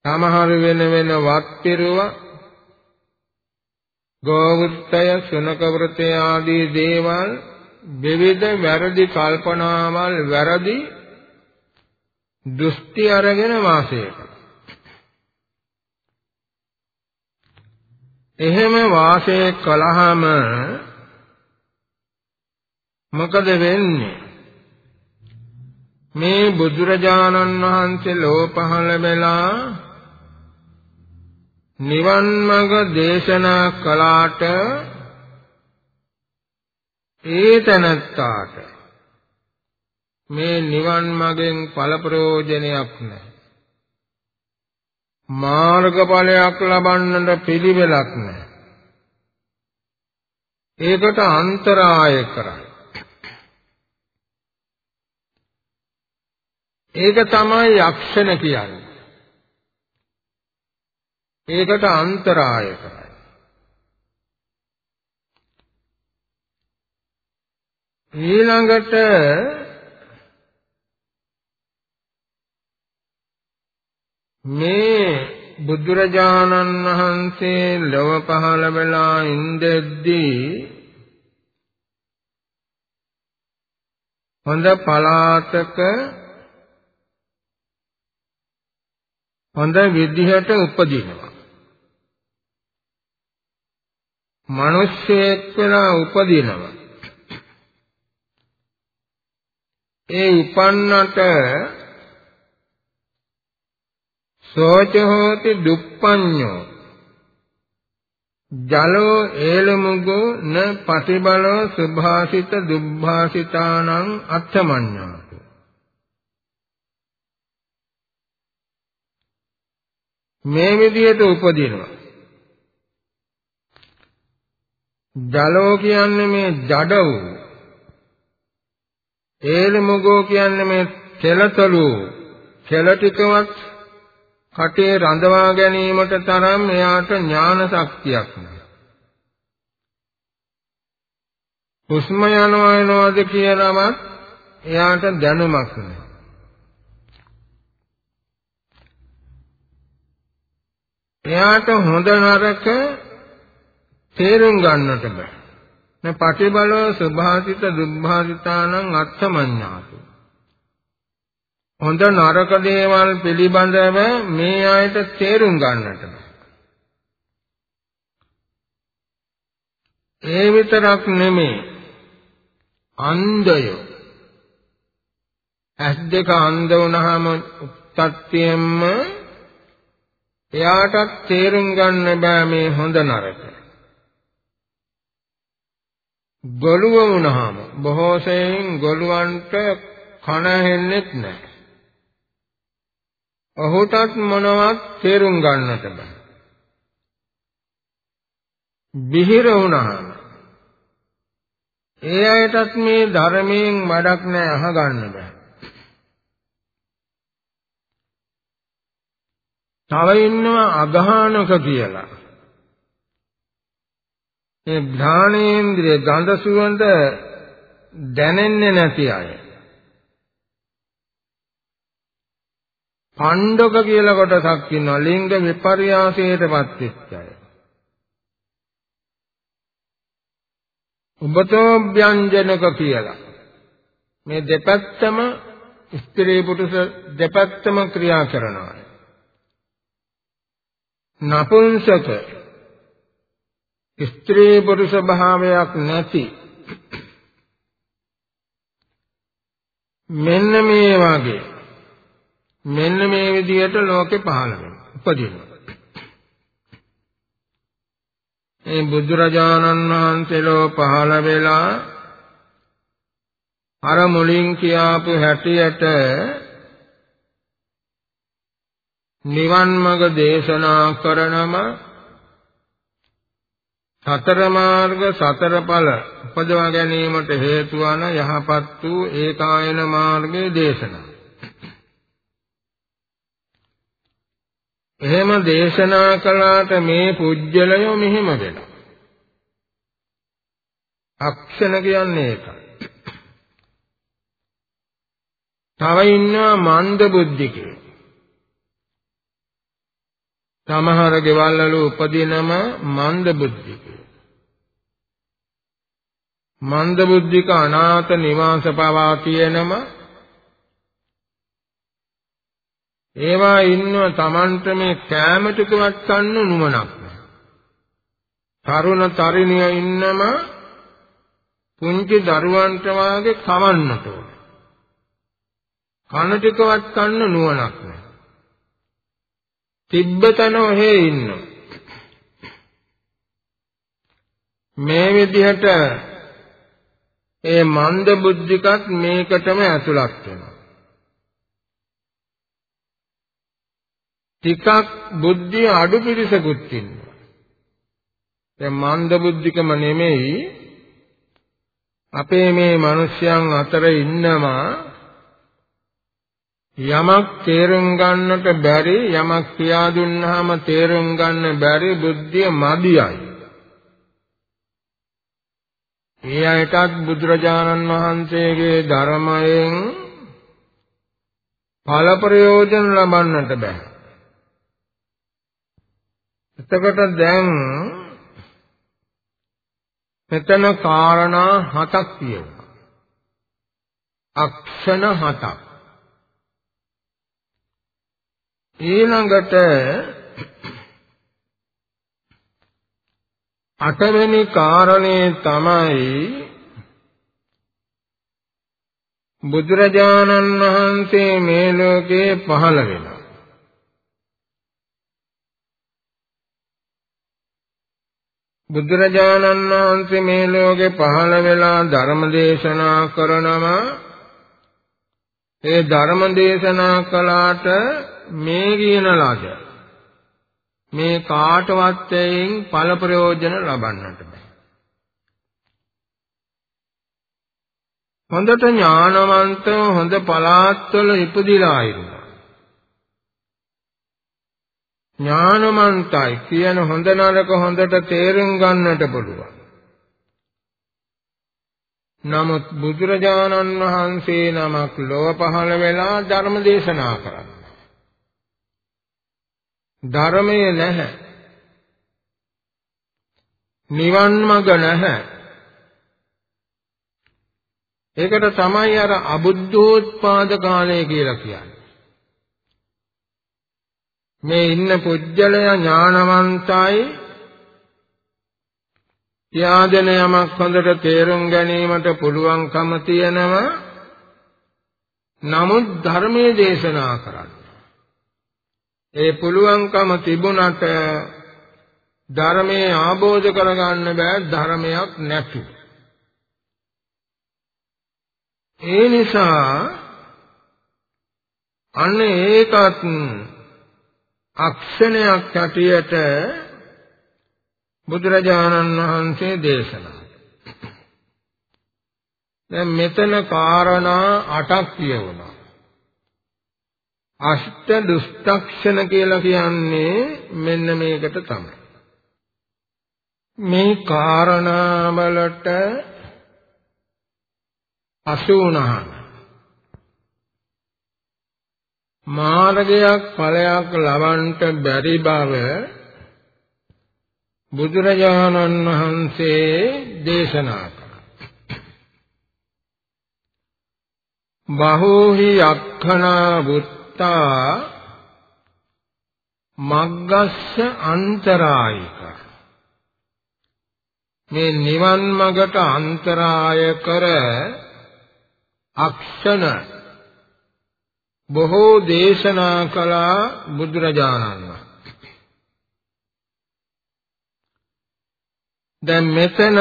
සමහර වෙන වෙන වත් පිරුව ගෝවුත්තය සුනක වෘතය ආදී දේවල් විවිධ වැරදි කල්පනාවල් වැරදි දෘෂ්ටි අරගෙන වාසය එහෙම වාසය කළාම මොකද වෙන්නේ? මේ බුදුරජාණන් වහන්සේ ලෝ පහළ වෙලා නිවන් මඟ දේශනා කළාට ඒ තනත්තාට මේ නිවන් මගෙන් ඵල ප්‍රයෝජනයක් නැහැ. මාර්ගඵලයක් ලබන්නට පිළිවෙලක් නැහැ. ඒකට අන්තරාය කරයි. ඒක තමයි යක්ෂණ කියන්නේ. ඒකට අන්තරාය කරයි. ඊළඟට මේ බුදුරජාණන් වහන්සේ ලොව පහළ වෙලා ඉඳෙද්දී හොඳ පලාතක හොඳ විදිහට උපදිනවා. මිනිස්සෙක් වෙලා උපදිනවා. ඒ උපන්නට සෝච හෝති දුප්පඤ්ඤෝ ජලෝ ඒලමුගෝ න පටිබලෝ සුභාසිත දුබ්භාසිතානං අත්තමඤ්ඤෝ මේ විදිහට උපදිනවා. ජලෝ කියන්නේ මේ ජඩ වූ. ඒලමුගෝ කියන්නේ මේ කෙලතලු කෙල ටිකවත් කටේ රඳවා ගැනීමට තරම් එයාට ඥාන ශක්තියක් නැහැ. හුස්ම යනවා එනවාද කියලාවත් එයාට දැනුමක් නැහැ. එයාට හොඳ නරක තේරුම් ගන්නට බෑ. නේ පටිබලෝ සුභාසිත දුබ්භාසිතානං අත්තමඤ්ඤාතු. හොඳ නරක දේවල් පිළිබඳව මේ ආයත තේරුම් ගන්නට බෑ. ඒ විතරක් නෙමේ අන්ධය ඇස් දෙක අන්ධ වුණාම උත්පත්තියෙන්ම එයාටත් තේරුම් ගන්න බෑ මේ හොඳ නරක. ගොළුව වුණාම බොහෝ සෙයින් ගොළුවන්ට කන හෙන්නෙත් නැහැ. ඔහුටත් මොනවත් තේරුම් ගන්නට බෑ. බිහිර වුණාම ඒ අයටත් මේ ධර්මයෙන් වැඩක් නැහැ අහගන්න බෑ. තව ඉන්නවා අගහනක කියලා. මේ ධානේන්ද්‍රිය ගඳ සුවඳ දැනෙන්නේ නැති අය. පණ්ඩක කියලා කොටසක් ඉන්නවා ලිංග විපර්යාසයටපත් වෙච්ච අය. උබතෝ ව්‍යංජනක කියලා මේ දෙපැත්තම ස්ත්‍රී පුරුෂ දෙපැත්තම ක්‍රියා කරනවා නපුංසක ස්ත්‍රී පුරුෂ භාවයක් නැති. මෙන්න මේ වගේ. මෙන්න මේ විදිහට ලෝකේ පහළ වෙනවා. උපදිනවා. මේ බුදුරජාණන් වහන්සේලෝ පහළ වෙලා අර මුලින් කියාපු හැටියට නිවන් මඟ දේශනා කරනම සතර මාර්ග සතර ඵල උපදවා ගැනීමට හේතු වන යහපත් වූ ඒකායන මාර්ගයේ දේශනා. එහෙම දේශනා කළාට මේ පුජ්‍යලය මෙහෙම වෙනවා. අක්ෂණ කියන්නේ ඒකයි. තව ඉන්නවා මන්ද බුද්ධිකේ. සමහර ගෙවල් වල උපදිනම මන්ද බුද්ධිකේ. මන්ද බුද්ධික අනාථ නිවාස පවා තියෙනම ඒවා ඉන්නව Tamanට මේ කෑම ටිකවත් ගන්න නුවණක් තරුණ තරුණිය ඉන්නම පුංචි දරුවන්ට වාගේ කවන්නට ඕන. කන ටිකවත් ගන්න නුවණක් නැහැ. තිබ්බතන ඔහේ ඉන්න. මේ විදිහට ඒ මන්ද බුද්ධිකත් මේකටම ඇතුළත් වෙනවා. ටිකක් බුද්ධිය අඩු පිරිසකුත් ඉන්නවා. දැන් මන්ද බුද්ධිකම නෙමෙයි අපේ මේ මිනිස්යන් අතර ඉන්නවා යමක් තේරුම් ගන්නට බැරි යමක් කියා දුන්නාම තේරුම් ගන්න බැරි බුද්ධිය මදියයි. ඒ අයටත් බුදුරජාණන් වහන්සේගේ ධර්මයෙන් ඵල ප්‍රයෝජන ලබන්නට බෑ. එතකොට දැන් මෙතන කාරණා හතක් තියෙනවා. අක්ෂණ හතක්. ඊළඟට අටවෙනි කාරණේ තමයි බුදුරජාණන් වහන්සේ මේ ලෝකේ පහළ වෙනවා. බුදුරජාණන් වහන්සේ මේ ලෝකේ පහළ වෙලා ධර්ම දේශනා කරනවා ඒ ධර්ම දේශනා කළාට මේ කියන ලද මේ කාටවත් එයින් ඵල ප්‍රයෝජන ලබන්නට බෑ හොඳට ඥානවන්තව හොඳ පලාත්වල ඉපදිලා ඉන්නවා ඥානමන්තයි කියන හොඳ නරක හොඳට තේරුම් ගන්නට පුළුවන්. නමුත් බුදුරජාණන් වහන්සේ නමක් ලොව පහළ වෙලා ධර්ම දේශනා කරන්නේ. ධර්මය නැහැ. නිවන් මඟ නැහැ. ඒකට තමයි අර අබුද්ධෝත්පාද කාලය කියලා කියන්නේ. මේ ඉන්න පුජ්‍යලය ඥානවන්තයි ත්‍යාදන යමක් හොඳට තේරුම් ගැනීමට පුළුවන්කම තියෙනවා නමුත් ධර්මයේ දේශනා කරන්න ඒ පුළුවන්කම තිබුණට ධර්මයේ ආબોධ කරගන්න බෑ ධර්මයක් නැතු. ඒ නිසා අන්න ඒකත් අක්ෂණයක් හැටියට බුදුරජාණන් වහන්සේ දේශනා දැන් මෙතන කාරණා 8ක් කියවුණා අෂ්ට දුෂ්ටක්ෂණ කියලා කියන්නේ මෙන්න මේකට තමයි. මේ කාරණාවලට අසු වුණාම මාර්ගයක් ඵලයක් ලබන්නට බැරි බව බුදුරජාණන් වහන්සේ දේශනා කළා. බහෝහි අක්ඛනා බුත් වුත්තා මග්ගස්ස අන්තරායික. මේ නිවන් මගට අන්තරාය කර අක්ෂණ බොහෝ දේශනා කළා බුදුරජාණන් දැන් මෙතන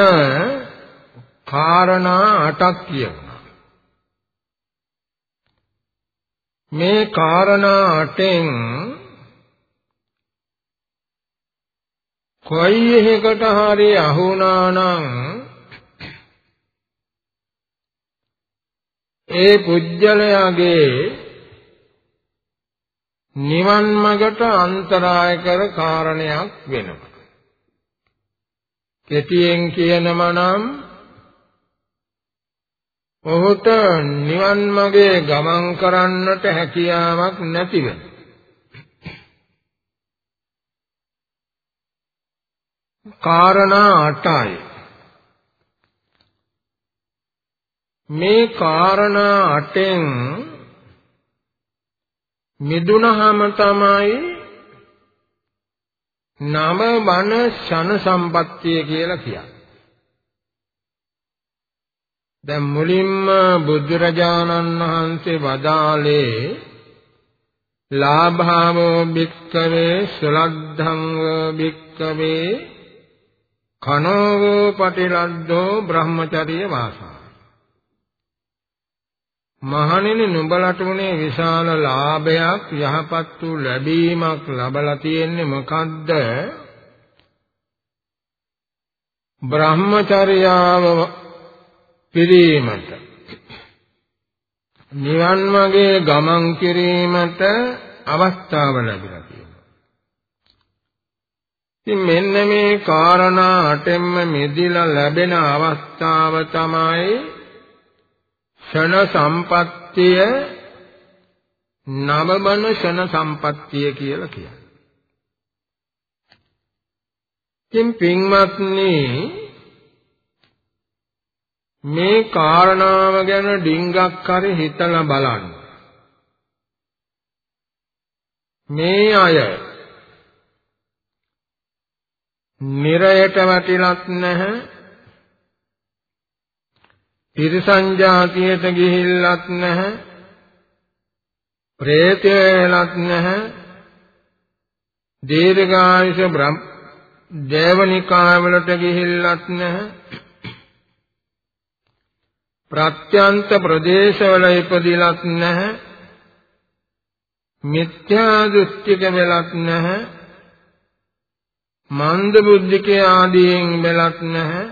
කාරණා අටක් කියනවා. මේ කාරණා අටෙන් කොයි එකකට හරි අහුණා නම් ඒ පුජ්‍යලයාගේ නිවන් මගට අන්තරාය කර කාරණයක් වෙනවා. කෙටියෙන් කියනම නම් ඔහුට නිවන් මගේ ගමන් කරන්නට හැකියාවක් නැති වෙනවා. කාරණා 8යි. මේ කාරණා 8න් මිදුනහම තමයි නම බන ෂණ සම්පත්තිය කියලා කියන්නේ. දැන් මුලින්ම බුදුරජාණන් වහන්සේ වදාළේ ලාභාවෝ භික්කවේ සලද්ධං භික්කවේ කනෝවෝ පටිලද්දෝ බ්‍රහ්මචර්ය වාසා. මහණෙනි නුඹලට උනේ විශාල ලාභයක් යහපත් වූ ලැබීමක් ලබලා තියෙන්නේ මොකද්ද? බ්‍රහ්මචර්යාව පිරීමට නිවන් මාගේ ගමන් කිරීමට අවස්ථාව ලැබිලා ඉතින් මෙන්න මේ කාරණා අටෙන්ම මෙදිලා ලැබෙන අවස්ථාව තමයි ෂණ සම්පත්තිය නවමන ෂණ සම්පත්තිය කියලා කියන්නේ. ඉතින් පින්වත්නි මේ කාරණාව ගැන ඩිංගක් හරි හිතලා බලන්න. මේ අය නිරයට වැටිලත් නැහැ තිරිසන් જાතියට ගිහිල්ලත් නැහැ ප්‍රේතයලත් නැහැ දීර්ඝායුෂ බ්‍රහ්ම දේවනිකාවලට ගිහිල්ලත් නැහැ ප්‍රත්‍යන්ත ප්‍රදේශවල ඉපදිලත් නැහැ. මිත්‍යා දෘෂ්ටික වෙලත් නැහැ. මන්ද බුද්ධිකේ ආදීන් බැලක් නැහැ.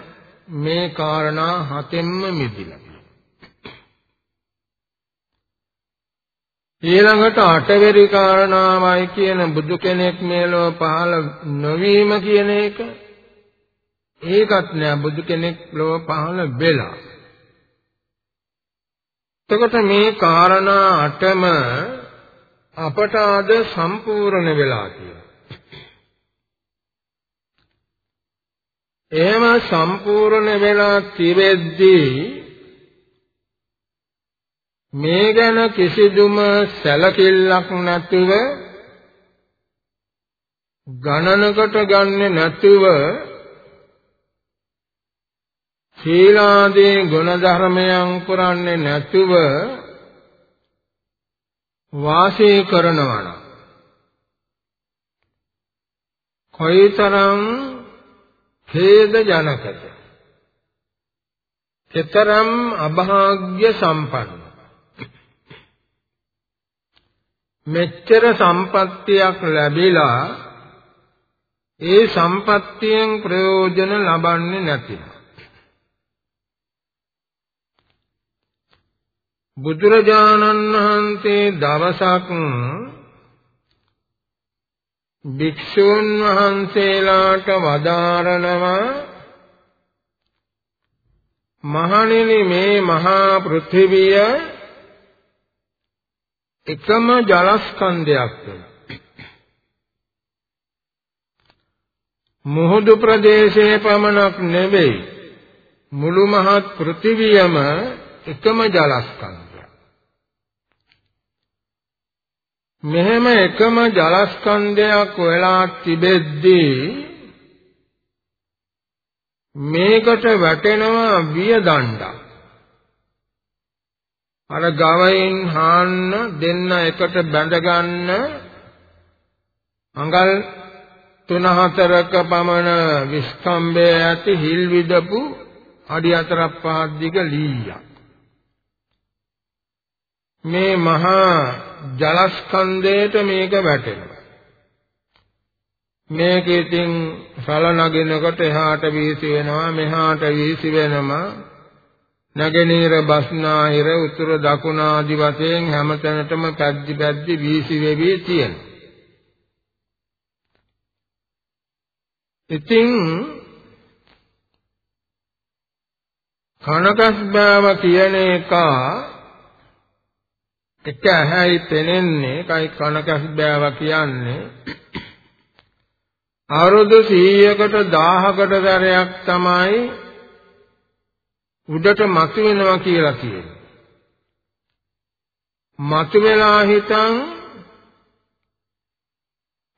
මේ කාරණා හතෙන්ම මිදිලා. ඊළඟට අටවෙරි කාරණාවයි කියන බුදු කෙනෙක් මේලෝ පහළ නොවීම කියන එක. ඒකත් නෑ බුදු කෙනෙක් ලෝ පහළ වෙලා. එතකොට මේ කාරණා අටම අපට අද සම්පූර්ණ වෙලා කියලා එහෙම සම්පූර්ණ වෙලා තිබෙද්දී මේ ගැන කිසිදුම සැලකිල්ලක් නැතුව ගණනකට ගන්නෙ නැතුව සීලාදී ගුණධර්මයන් පුරන්නේ නැතුව වාසය කරනවා නම් කොයිතරම් ඛේද ජනකද කතරම් අභාග්‍ය සම්පන්න මෙච්චර සම්පත්තියක් ලැබිලා ඒ සම්පත්තියෙන් ප්‍රයෝජන ලබන්නේ නැතිව බුදුරජාණන් වහන්සේ දවසක් භික්ෂූන් වහන්සේලාට වදාරනවා මහණෙනි මේ මහා පෘථිවිය එකම ජලස්කන්ධයක්. මුහුදු ප්‍රදේශයේ පමණක් නෙවෙයි මුළු මහත් පෘථිවියම එකම ජලස්කන්ධයක් මෙහෙම එකම ජලස්කන්ධයක් වෙලා තිබෙද්දී මේකට වැටෙනවා වියදණ්ඩක්. අර ගවයින් හාන්න දෙන්න එකට බැඳ ගන්න අඟල් තුන හතරක පමණ විස්කම්බය ඇති හිල් විදපු අඩි හතරක් පහක් දිග ලීයක්. මේ මහා ජලස්කන්ධයට මේක වැටෙනවා මේක ඉතින් සල නගිනකොට එහාට වීසි වෙනවා මෙහාට වීසි වෙනවා නැගෙනහිර බස්නාහිර උතුර දකුණ ආදි වශයෙන් හැමතැනටම පැද්දි පැද්දි වීසි වෙවි තියෙනවා. ඉතින් කනකස් බාව කියන එක එක ඇහැයි පෙනෙන්නේ කයි කනකස් බාව කියන්නේ අවුරුදු 100කට 1000කට සැරයක් තමයි උඩට මතු වෙනවා කියලා කියනවා. මතු වෙලා හිටන්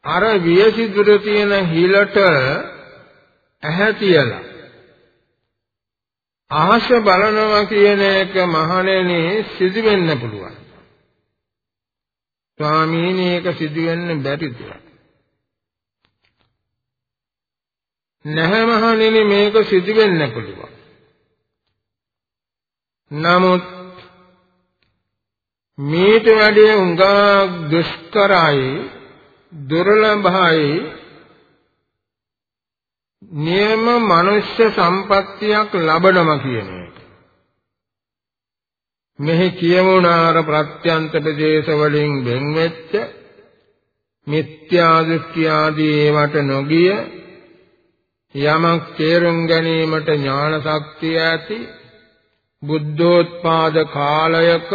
අර වියසිදුර තියෙන හිලට ඇහැ තියලා අහස බලනවා කියන එක මහණෙනි සිදු වෙන්න පුළුවන්. ස්වාමීනි ඒක සිදු වෙන්න බැරිද? නැහැ මහණෙනි මේක සිදු වෙන්න පුළුවන්. නමුත් මේට වැඩිය උඟා දුෂ්කරයි දුර්ලභයි නියම මනුෂ්‍ය සම්පත්තියක් ලබනවා කියන එක. මෙහි කියමුණාර ප්‍රත්‍යන්ත ප්‍රදේශ වලින් වෙන් වෙච්ච මිත්‍යා දෘෂ්ටි ආදී ඒවට නොගිය යමක් තේරුම් ගැනීමට ඥාන ශක්තිය ඇති බුද්ධෝත්පාද කාලයක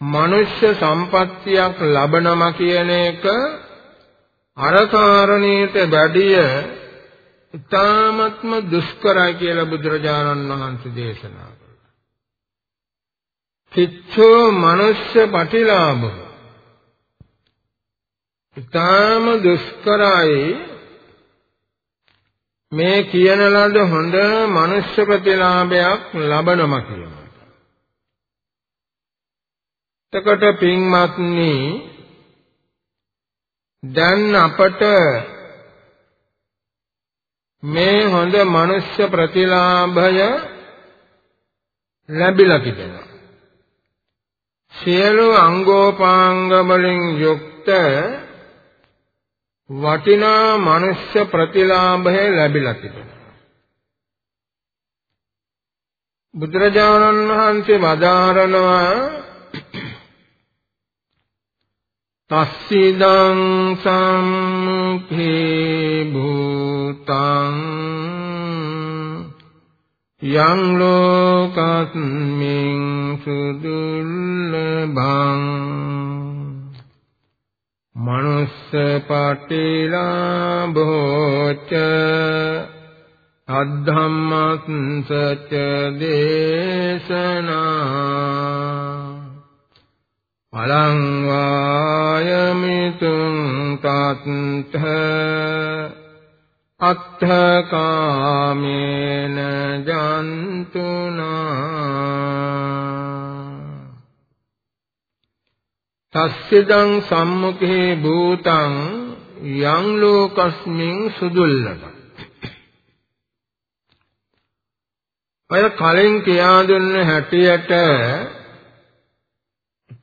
මනුෂ්‍ය සම්පත්තියක් ලබනම කියන එක අර කාරණේට වැඩිය ඊ타ත්ම දුෂ්කරයි කියලා බුදුරජාණන් වහන්සේ දේශනා කළා. කිච්ඡෝ මනුෂ්‍ය පටිලාභ ඊ타ම දුෂ්කරයි මේ කියන ලද හොඳ මනුෂ්‍ය ප්‍රතිලාභයක් ලබනම කියනවා. එතකොට පින්වත්නි දැන් අපට මේ හොඳ මනුෂ්‍ය ප්‍රතිලාභය ලැබිලා තිබෙනවා. සියලු අංගෝපාංග වලින් යුක්ත වටිනා මනුෂ්‍ය ප්‍රතිලාභය ලැබිලා තිබෙනවා. බුදුරජාණන් වහන්සේ වදාරනවා තස්සිදං සම්මුඛේ භූතං යං ලෝකස්මින් සුදුල්ලභං මනුස්ස පටිලාභෝච අද්ධම්මස්ස ච දේශනා පලං වායමිතුං තත්ථ අත්ථ කාමේන ජන්තුනා තස්සිදං සම්මුඛේ භූතං යං ලෝකස්මින් සුදුල්ලක. අය කලින් කියා දුන්න හැටියට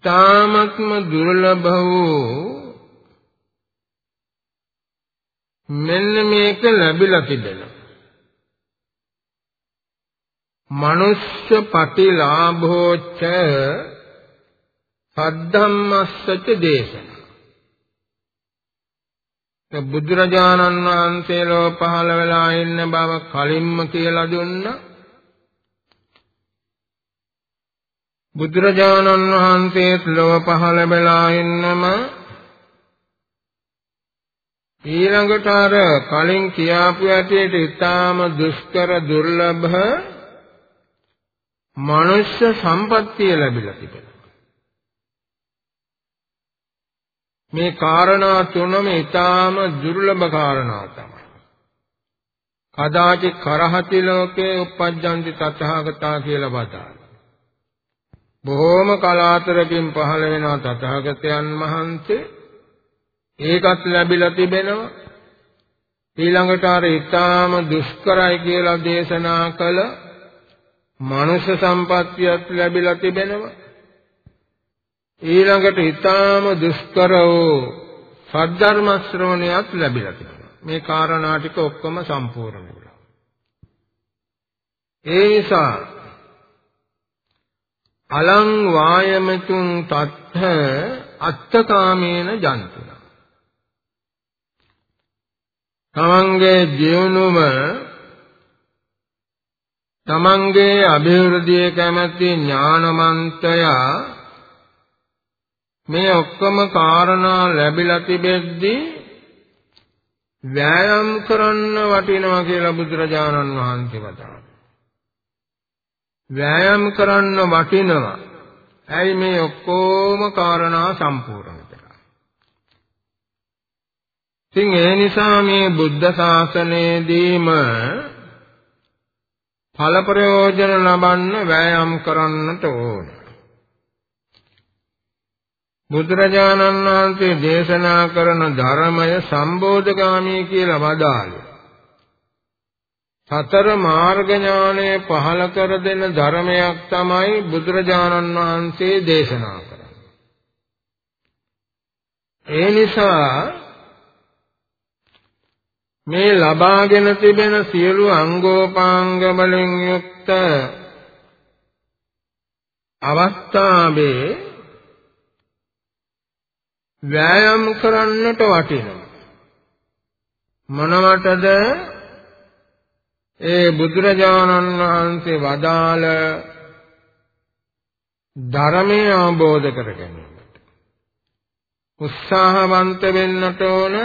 තාමත්ම දුර්ලභ වූ මෙන්න මේක ලැබිලා තිබෙනවා. මනුෂ්‍ය පටිලාභෝච්ච සද්ධම්මස්සච දේශනා. බුදුරජාණන් වහන්සේලෝ පහළ වෙලා ඉන්න බව කලින්ම කියලා දුන්නා. බුදුරජාණන් වහන්සේත් ලොව පහළ වෙලා ඉන්නම ඊළඟට අර කලින් කියාපු ඇටියට ඊටාම දුෂ්කර දුර්ලභ මනුෂ්‍ය සම්පත්තිය ලැබිලා තිබෙනවා මේ කාරණා තුනම ඊටාම දුර්ලභ කාරණා තමයි. කදාචි කරහති ලෝකේ uppajjanti තථාගතා කියලා වදාළා. බොහෝම කලාතුරකින් පහළ වෙන තථාගතයන් වහන්සේ ඒකත් ලැබිලා තිබෙනවා. ඊළඟට අර ඊටාම දුෂ්කරයි කියලා දේශනා කළ මනුෂ්‍ය සම්පත්තියත් ලැබිලා තිබෙනවා. ඊළඟට ඊටාම දුෂ්කර වූ සද්ධර්ම ශ්‍රවණයත් ලැබිලා තිබෙනවා. මේ කාරණා ටික ඔක්කොම සම්පූර්ණ වෙලා. ඒ නිසා අලං වායමතුන් තත්ථ අත්තකාමේන ජන්තුන තමන්ගේ ජීවණුම තමන්ගේ અભිවෘද්ධිය කැමැති ඥානමන්තයා මේ ඔක්කොම කාරණා ලැබිලා තිබෙද්දී වෑයම් කරන්න වටිනවා කියලා බුදුරජාණන් වහන්සේ වදාළා. වෑයම් කරන්න වටිනවා. ඇයි මේ ඔක්කොම කාරණා සම්පූර්ණ ඉතින් ඒ නිසා මේ බුද්ධ ශාසනයේදීම ඵල ප්‍රයෝජන ලබන්න වෑයම් කරන්නට ඕන. බුදුරජාණන් වහන්සේ දේශනා කරන ධර්මය සම්බෝධගාමී කියලා වදාළේ. සතර මාර්ග ඥානය පහල කර දෙන ධර්මයක් තමයි බුදුරජාණන් වහන්සේ දේශනා කරන්නේ. ඒ නිසා මේ ලබාගෙන තිබෙන සියලු අංගෝපාංග වලින් යුක්ත අවස්ථාවේ ව්‍යායාම කරන්නට වටිනවා. මොනවටද? ඒ බුදුරජාණන් වහන්සේ වදාළ ධර්මය අවබෝධ කර ගැනීමට උත්සාහවන්ත වෙන්නට ඕන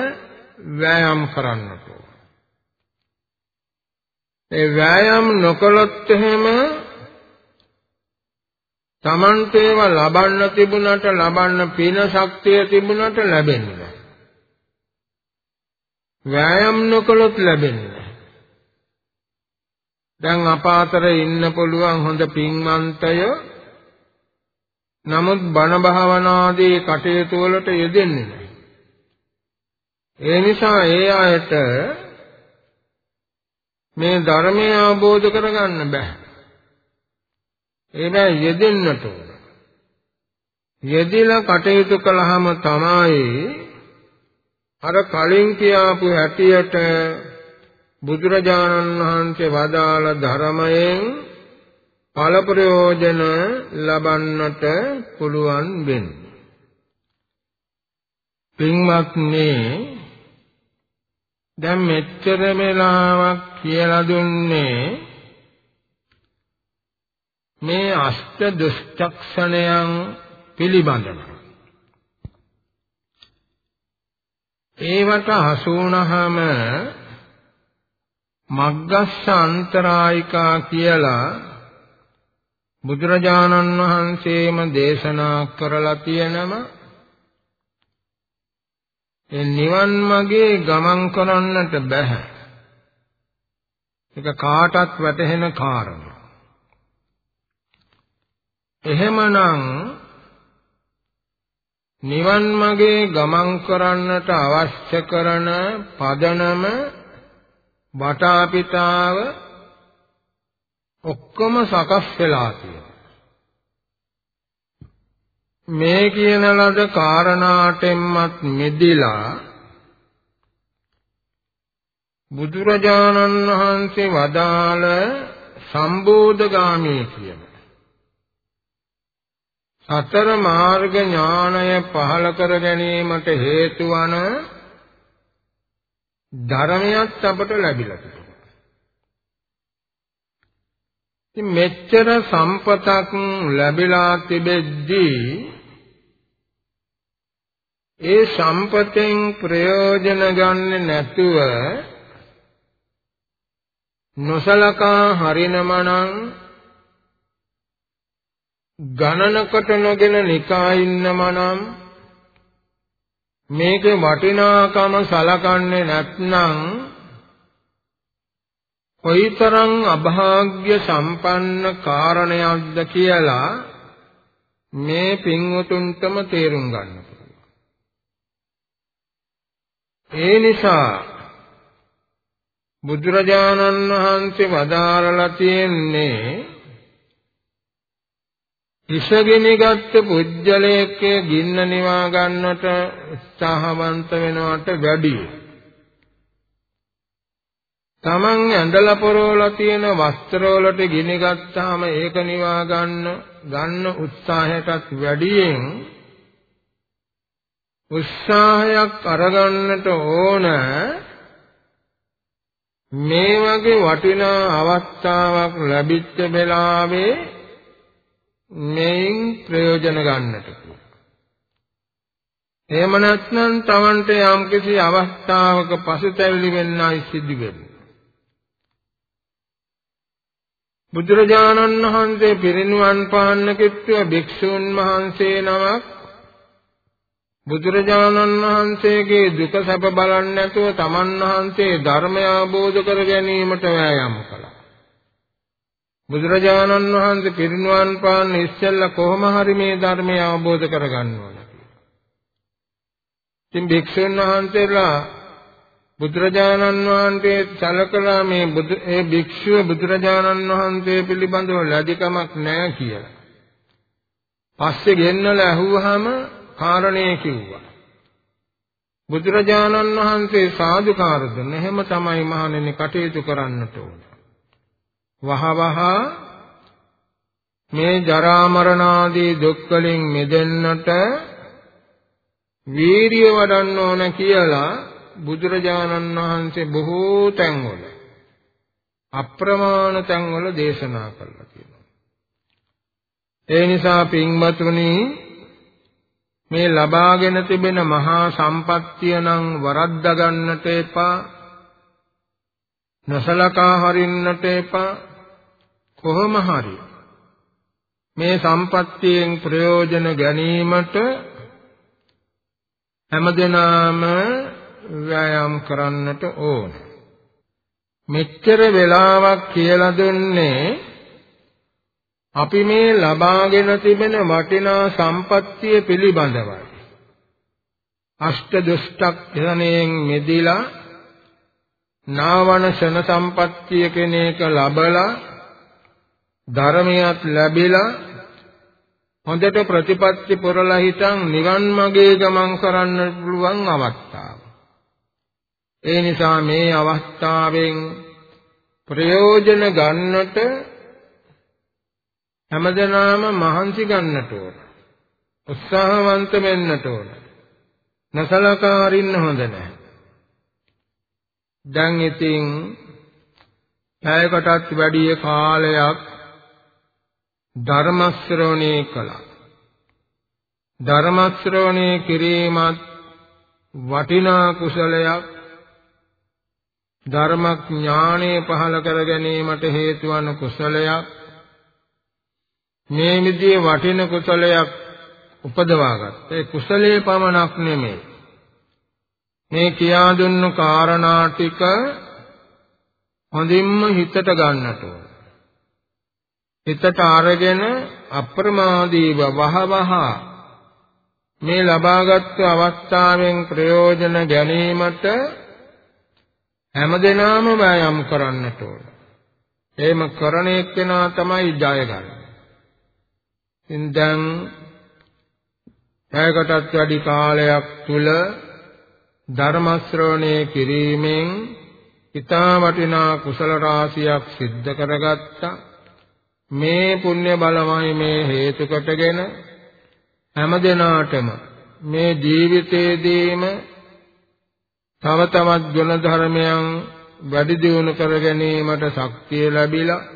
ව්‍යායාම කරන්නට ඒ ව්‍යායාම නොකළොත් එහෙම Tamante ඒවා ලබන්න තිබුණට ලබන්න පින ශක්තිය තිබුණට ලැබෙන්නේ නැහැ. ව්‍යායාම නොකළොත් ලැබෙන්නේ නැහැ. දැන් අපාතර ඉන්න පුළුවන් හොඳ පින්වන්තය නමුත් බණ භාවනාදී කටයුතු වලට යෙදෙන්නේ නැහැ. ඒ නිසා ඒ අයට මේ ධර්මය අවබෝධ කරගන්න බෑ. ඒබැයි යෙදෙන්නට ඕන. යෙදিলা කටයුතු කළාම තමයි අර කලින් කියාපු හැටියට බුදුරජාණන් වහන්සේ වදාළ ධර්මයෙන් ඵල ප්‍රයෝජන ලබන්නට පුළුවන් වෙන්නේ. පින්වත්නි දැන් මෙච්චර වෙලාවක් කියලා දුන්නේ මේ අෂ්ට දුෂ්චක්ෂණයන් පිළිබඳව. ඒවට හසු වුණාම මග්ගස්ස අන්තරායිකා කියලා බුදුරජාණන් වහන්සේම දේශනා කරලා තියෙනවා ඒ නිවන් මාගේ ගමන් කරන්නට බෑ. ඒක කාටත් වැටහෙන කාරණා. එහෙමනම් නිවන් මාගේ ගමන් කරන්නට අවශ්‍ය කරන පදනම වටාපිටාව ඔක්කොම සකස් වෙලා තියෙනවා. මේ කියන ලද කාරණාටෙන්මත් මෙදිලා බුදුරජාණන් වහන්සේ වදාළ සම්බෝධගාමී කියන සතර මාර්ග ඥානය පහල කර ගැනීමට හේතු වන ධර්මයක් අපට ලැබිලා තියෙනවා. ඉතින් මෙච්චර සම්පතක් ලැබිලා තිබෙද්දී ඒ සම්පතෙන් ප්‍රයෝජන ගන්න නැතුව නොසලකා හරිනමනම් ගණනකට නොගෙන නිකා ඉන්නමනම් මේකේ වටිනාකම සලකන්නේ නැත්නම් කොයිතරම් අභාග්‍ය සම්පන්න කාරණයක්ද කියලා මේ පින්වතුන්ටම තේරුම් ගන්න පුළුවන්. ඒ නිසා බුදුරජාණන් වහන්සේ වදාරලා තියෙන්නේ ඉෂගිනිගත් පුජ්‍යලයකේ ගින්න නිවා ගන්නට උත්සාහවන්ත වෙනවට වැඩියි. Taman ඇඳලා පොරවලා තියෙන වස්ත්‍රවලට ගිනි ගත්තාම ඒක නිවා ගන්න ගන්න උත්සාහයටත් වැඩියෙන් උත්සාහයක් අරගන්නට ඕන මේ වගේ වටිනා අවස්ථාවක් ලැබිච්ච වෙලාවේ මේන් ප්‍රයෝජන ගන්නට එහෙම නැත්නම් Tamanට යම්කිසි අවස්ථාවක පසුතැවිලි වෙන්නයි සිදු වෙන්නේ. බුදුරජාණන් වහන්සේ පිරිනිවන් පාන්න කිව්ව භික්ෂුන් වහන්සේ නමක් බුදුරජාණන් වහන්සේගේ දුක සැප බලන්නේ නැතුව තමන් වහන්සේ ධර්මය අවබෝධ කර ගැනීමට වෑයම් කළා. බුදුරජාණන් වහන්සේ පිරිනුවන් පාන්න ඉස්සෙල්ලා කොහොම හරි මේ ධර්මය අවබෝධ කරගන්න ඕන කියලා. ඉතින් භික්ෂුන් වහන්සේලා බුදුරජාණන් වහන්සේ සැලකලා මේ බුදු ඒ භික්ෂුව බුදුරජාණන් වහන්සේ පිළිබඳව ලැජිකමක් නැහැ කියලා. පස්සේ ගෙන්නලා ඇහුවාම කාරණේ කිව්වා. බුදුරජාණන් වහන්සේ සාදුකාර දුන්න. එහෙම තමයි මහණෙනි කටයුතු කරන්නට ඕන. වහවහ මේ ජරා මරණ ආදී දුක් වලින් මිදෙන්නට වීරිය වඩන්න ඕන කියලා බුදුරජාණන් වහන්සේ බොහෝ තැන්වල අප්‍රමාණ තැන්වල දේශනා කළා කියනවා. ඒ නිසා පින්වතුනි මේ ලබාගෙන තිබෙන මහා සම්පත්තිය නම් වරද්දා ගන්නට එපා. නොසලකා හරින්නට එපා. කොහොම හරි. මේ සම්පත්තියෙන් ප්‍රයෝජන ගැනීමට හැමදෙනාම ව්‍යායාම් කරන්නට ඕන. මෙච්චර වෙලාවක් කියලා දුන්නේ අපි මේ ලබාගෙන තිබෙන වටිනා සම්පත්තිය පිළිබඳවයි. අෂ්ට දුෂ්ටක් ධනයෙන් මෙදිලා නාවන ශන සම්පත්තිය කෙනේක ලබලා ධර්මයක් ලැබිලා හොඳට ප්‍රතිපත්ති පුරලා හිටන් නිවන් මාගේ ගමන් කරන්න පුළුවන් අවස්ථාව. ඒ නිසා මේ අවස්ථාවෙන් ප්‍රයෝජන ගන්නට හැමදෙනාම මහන්සි ගන්නට ඕන. උත්සාහවන්ත වෙන්නට ඕන. නසලකා අරින්න හොඳ නැහැ. දැන් ඉතින් පැයකටත් වැඩි කාලයක් ධර්ම ශ්‍රවණය කළා. ධර්ම ශ්‍රවණය කිරීමත් වටිනා කුසලයක් ධර්මඥානෙ පහළ කර ගැනීමට හේතු වන කුසලයක් මේ විදිහේ වටින කුසලයක් උපදවාගත්ත. ඒ කුසලයේ පමණක් නෙමෙයි. මේ කියා දුන්නු කාරණා ටික හොඳින්ම හිතට ගන්නට ඕන. හිතට අරගෙන අප්‍රමාදීව වහවහ මේ ලබාගත් අවස්ථාවෙන් ප්‍රයෝජන ගැනීමට හැමදෙනාම වෑයම් කරන්නට ඕන. එහෙම කරන එක්කෙනා තමයි ජය ඉතින් දැන් පැයකටත් වැඩි කාලයක් තුල ධර්ම ශ්‍රවණය කිරීමෙන් ඊතා වටිනා කුසල රාශියක් සිද්ධ කරගත්තා. මේ පුණ්‍ය බලමයි මේ හේතු කොටගෙන හැම දිනාටම මේ ජීවිතයේදීම තව තවත් ගුණ ධර්මයන් වැඩි දියුණු කර ගැනීමට ශක්තිය ලැබිලා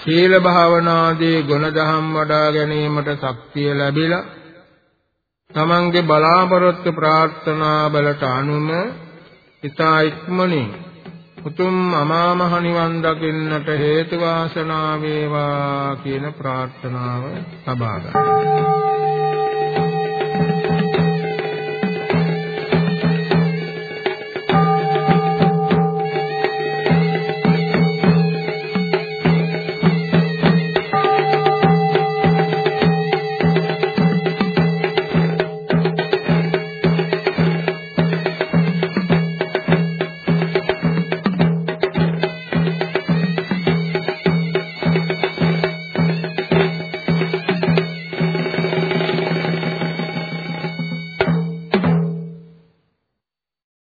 සීල භාවනාදී ගුණධම් වඩා ගැනීමට ශක්තිය ලැබිලා තමන්ගේ බලාපොරොත්තු ප්‍රාර්ථනා වලට අනුම ඊතා ඉක්මනින් උතුම් අමා මහ නිවන් දකින්නට හේතු වාසනා වේවා කියන ප්‍රාර්ථනාව සබා ගන්නවා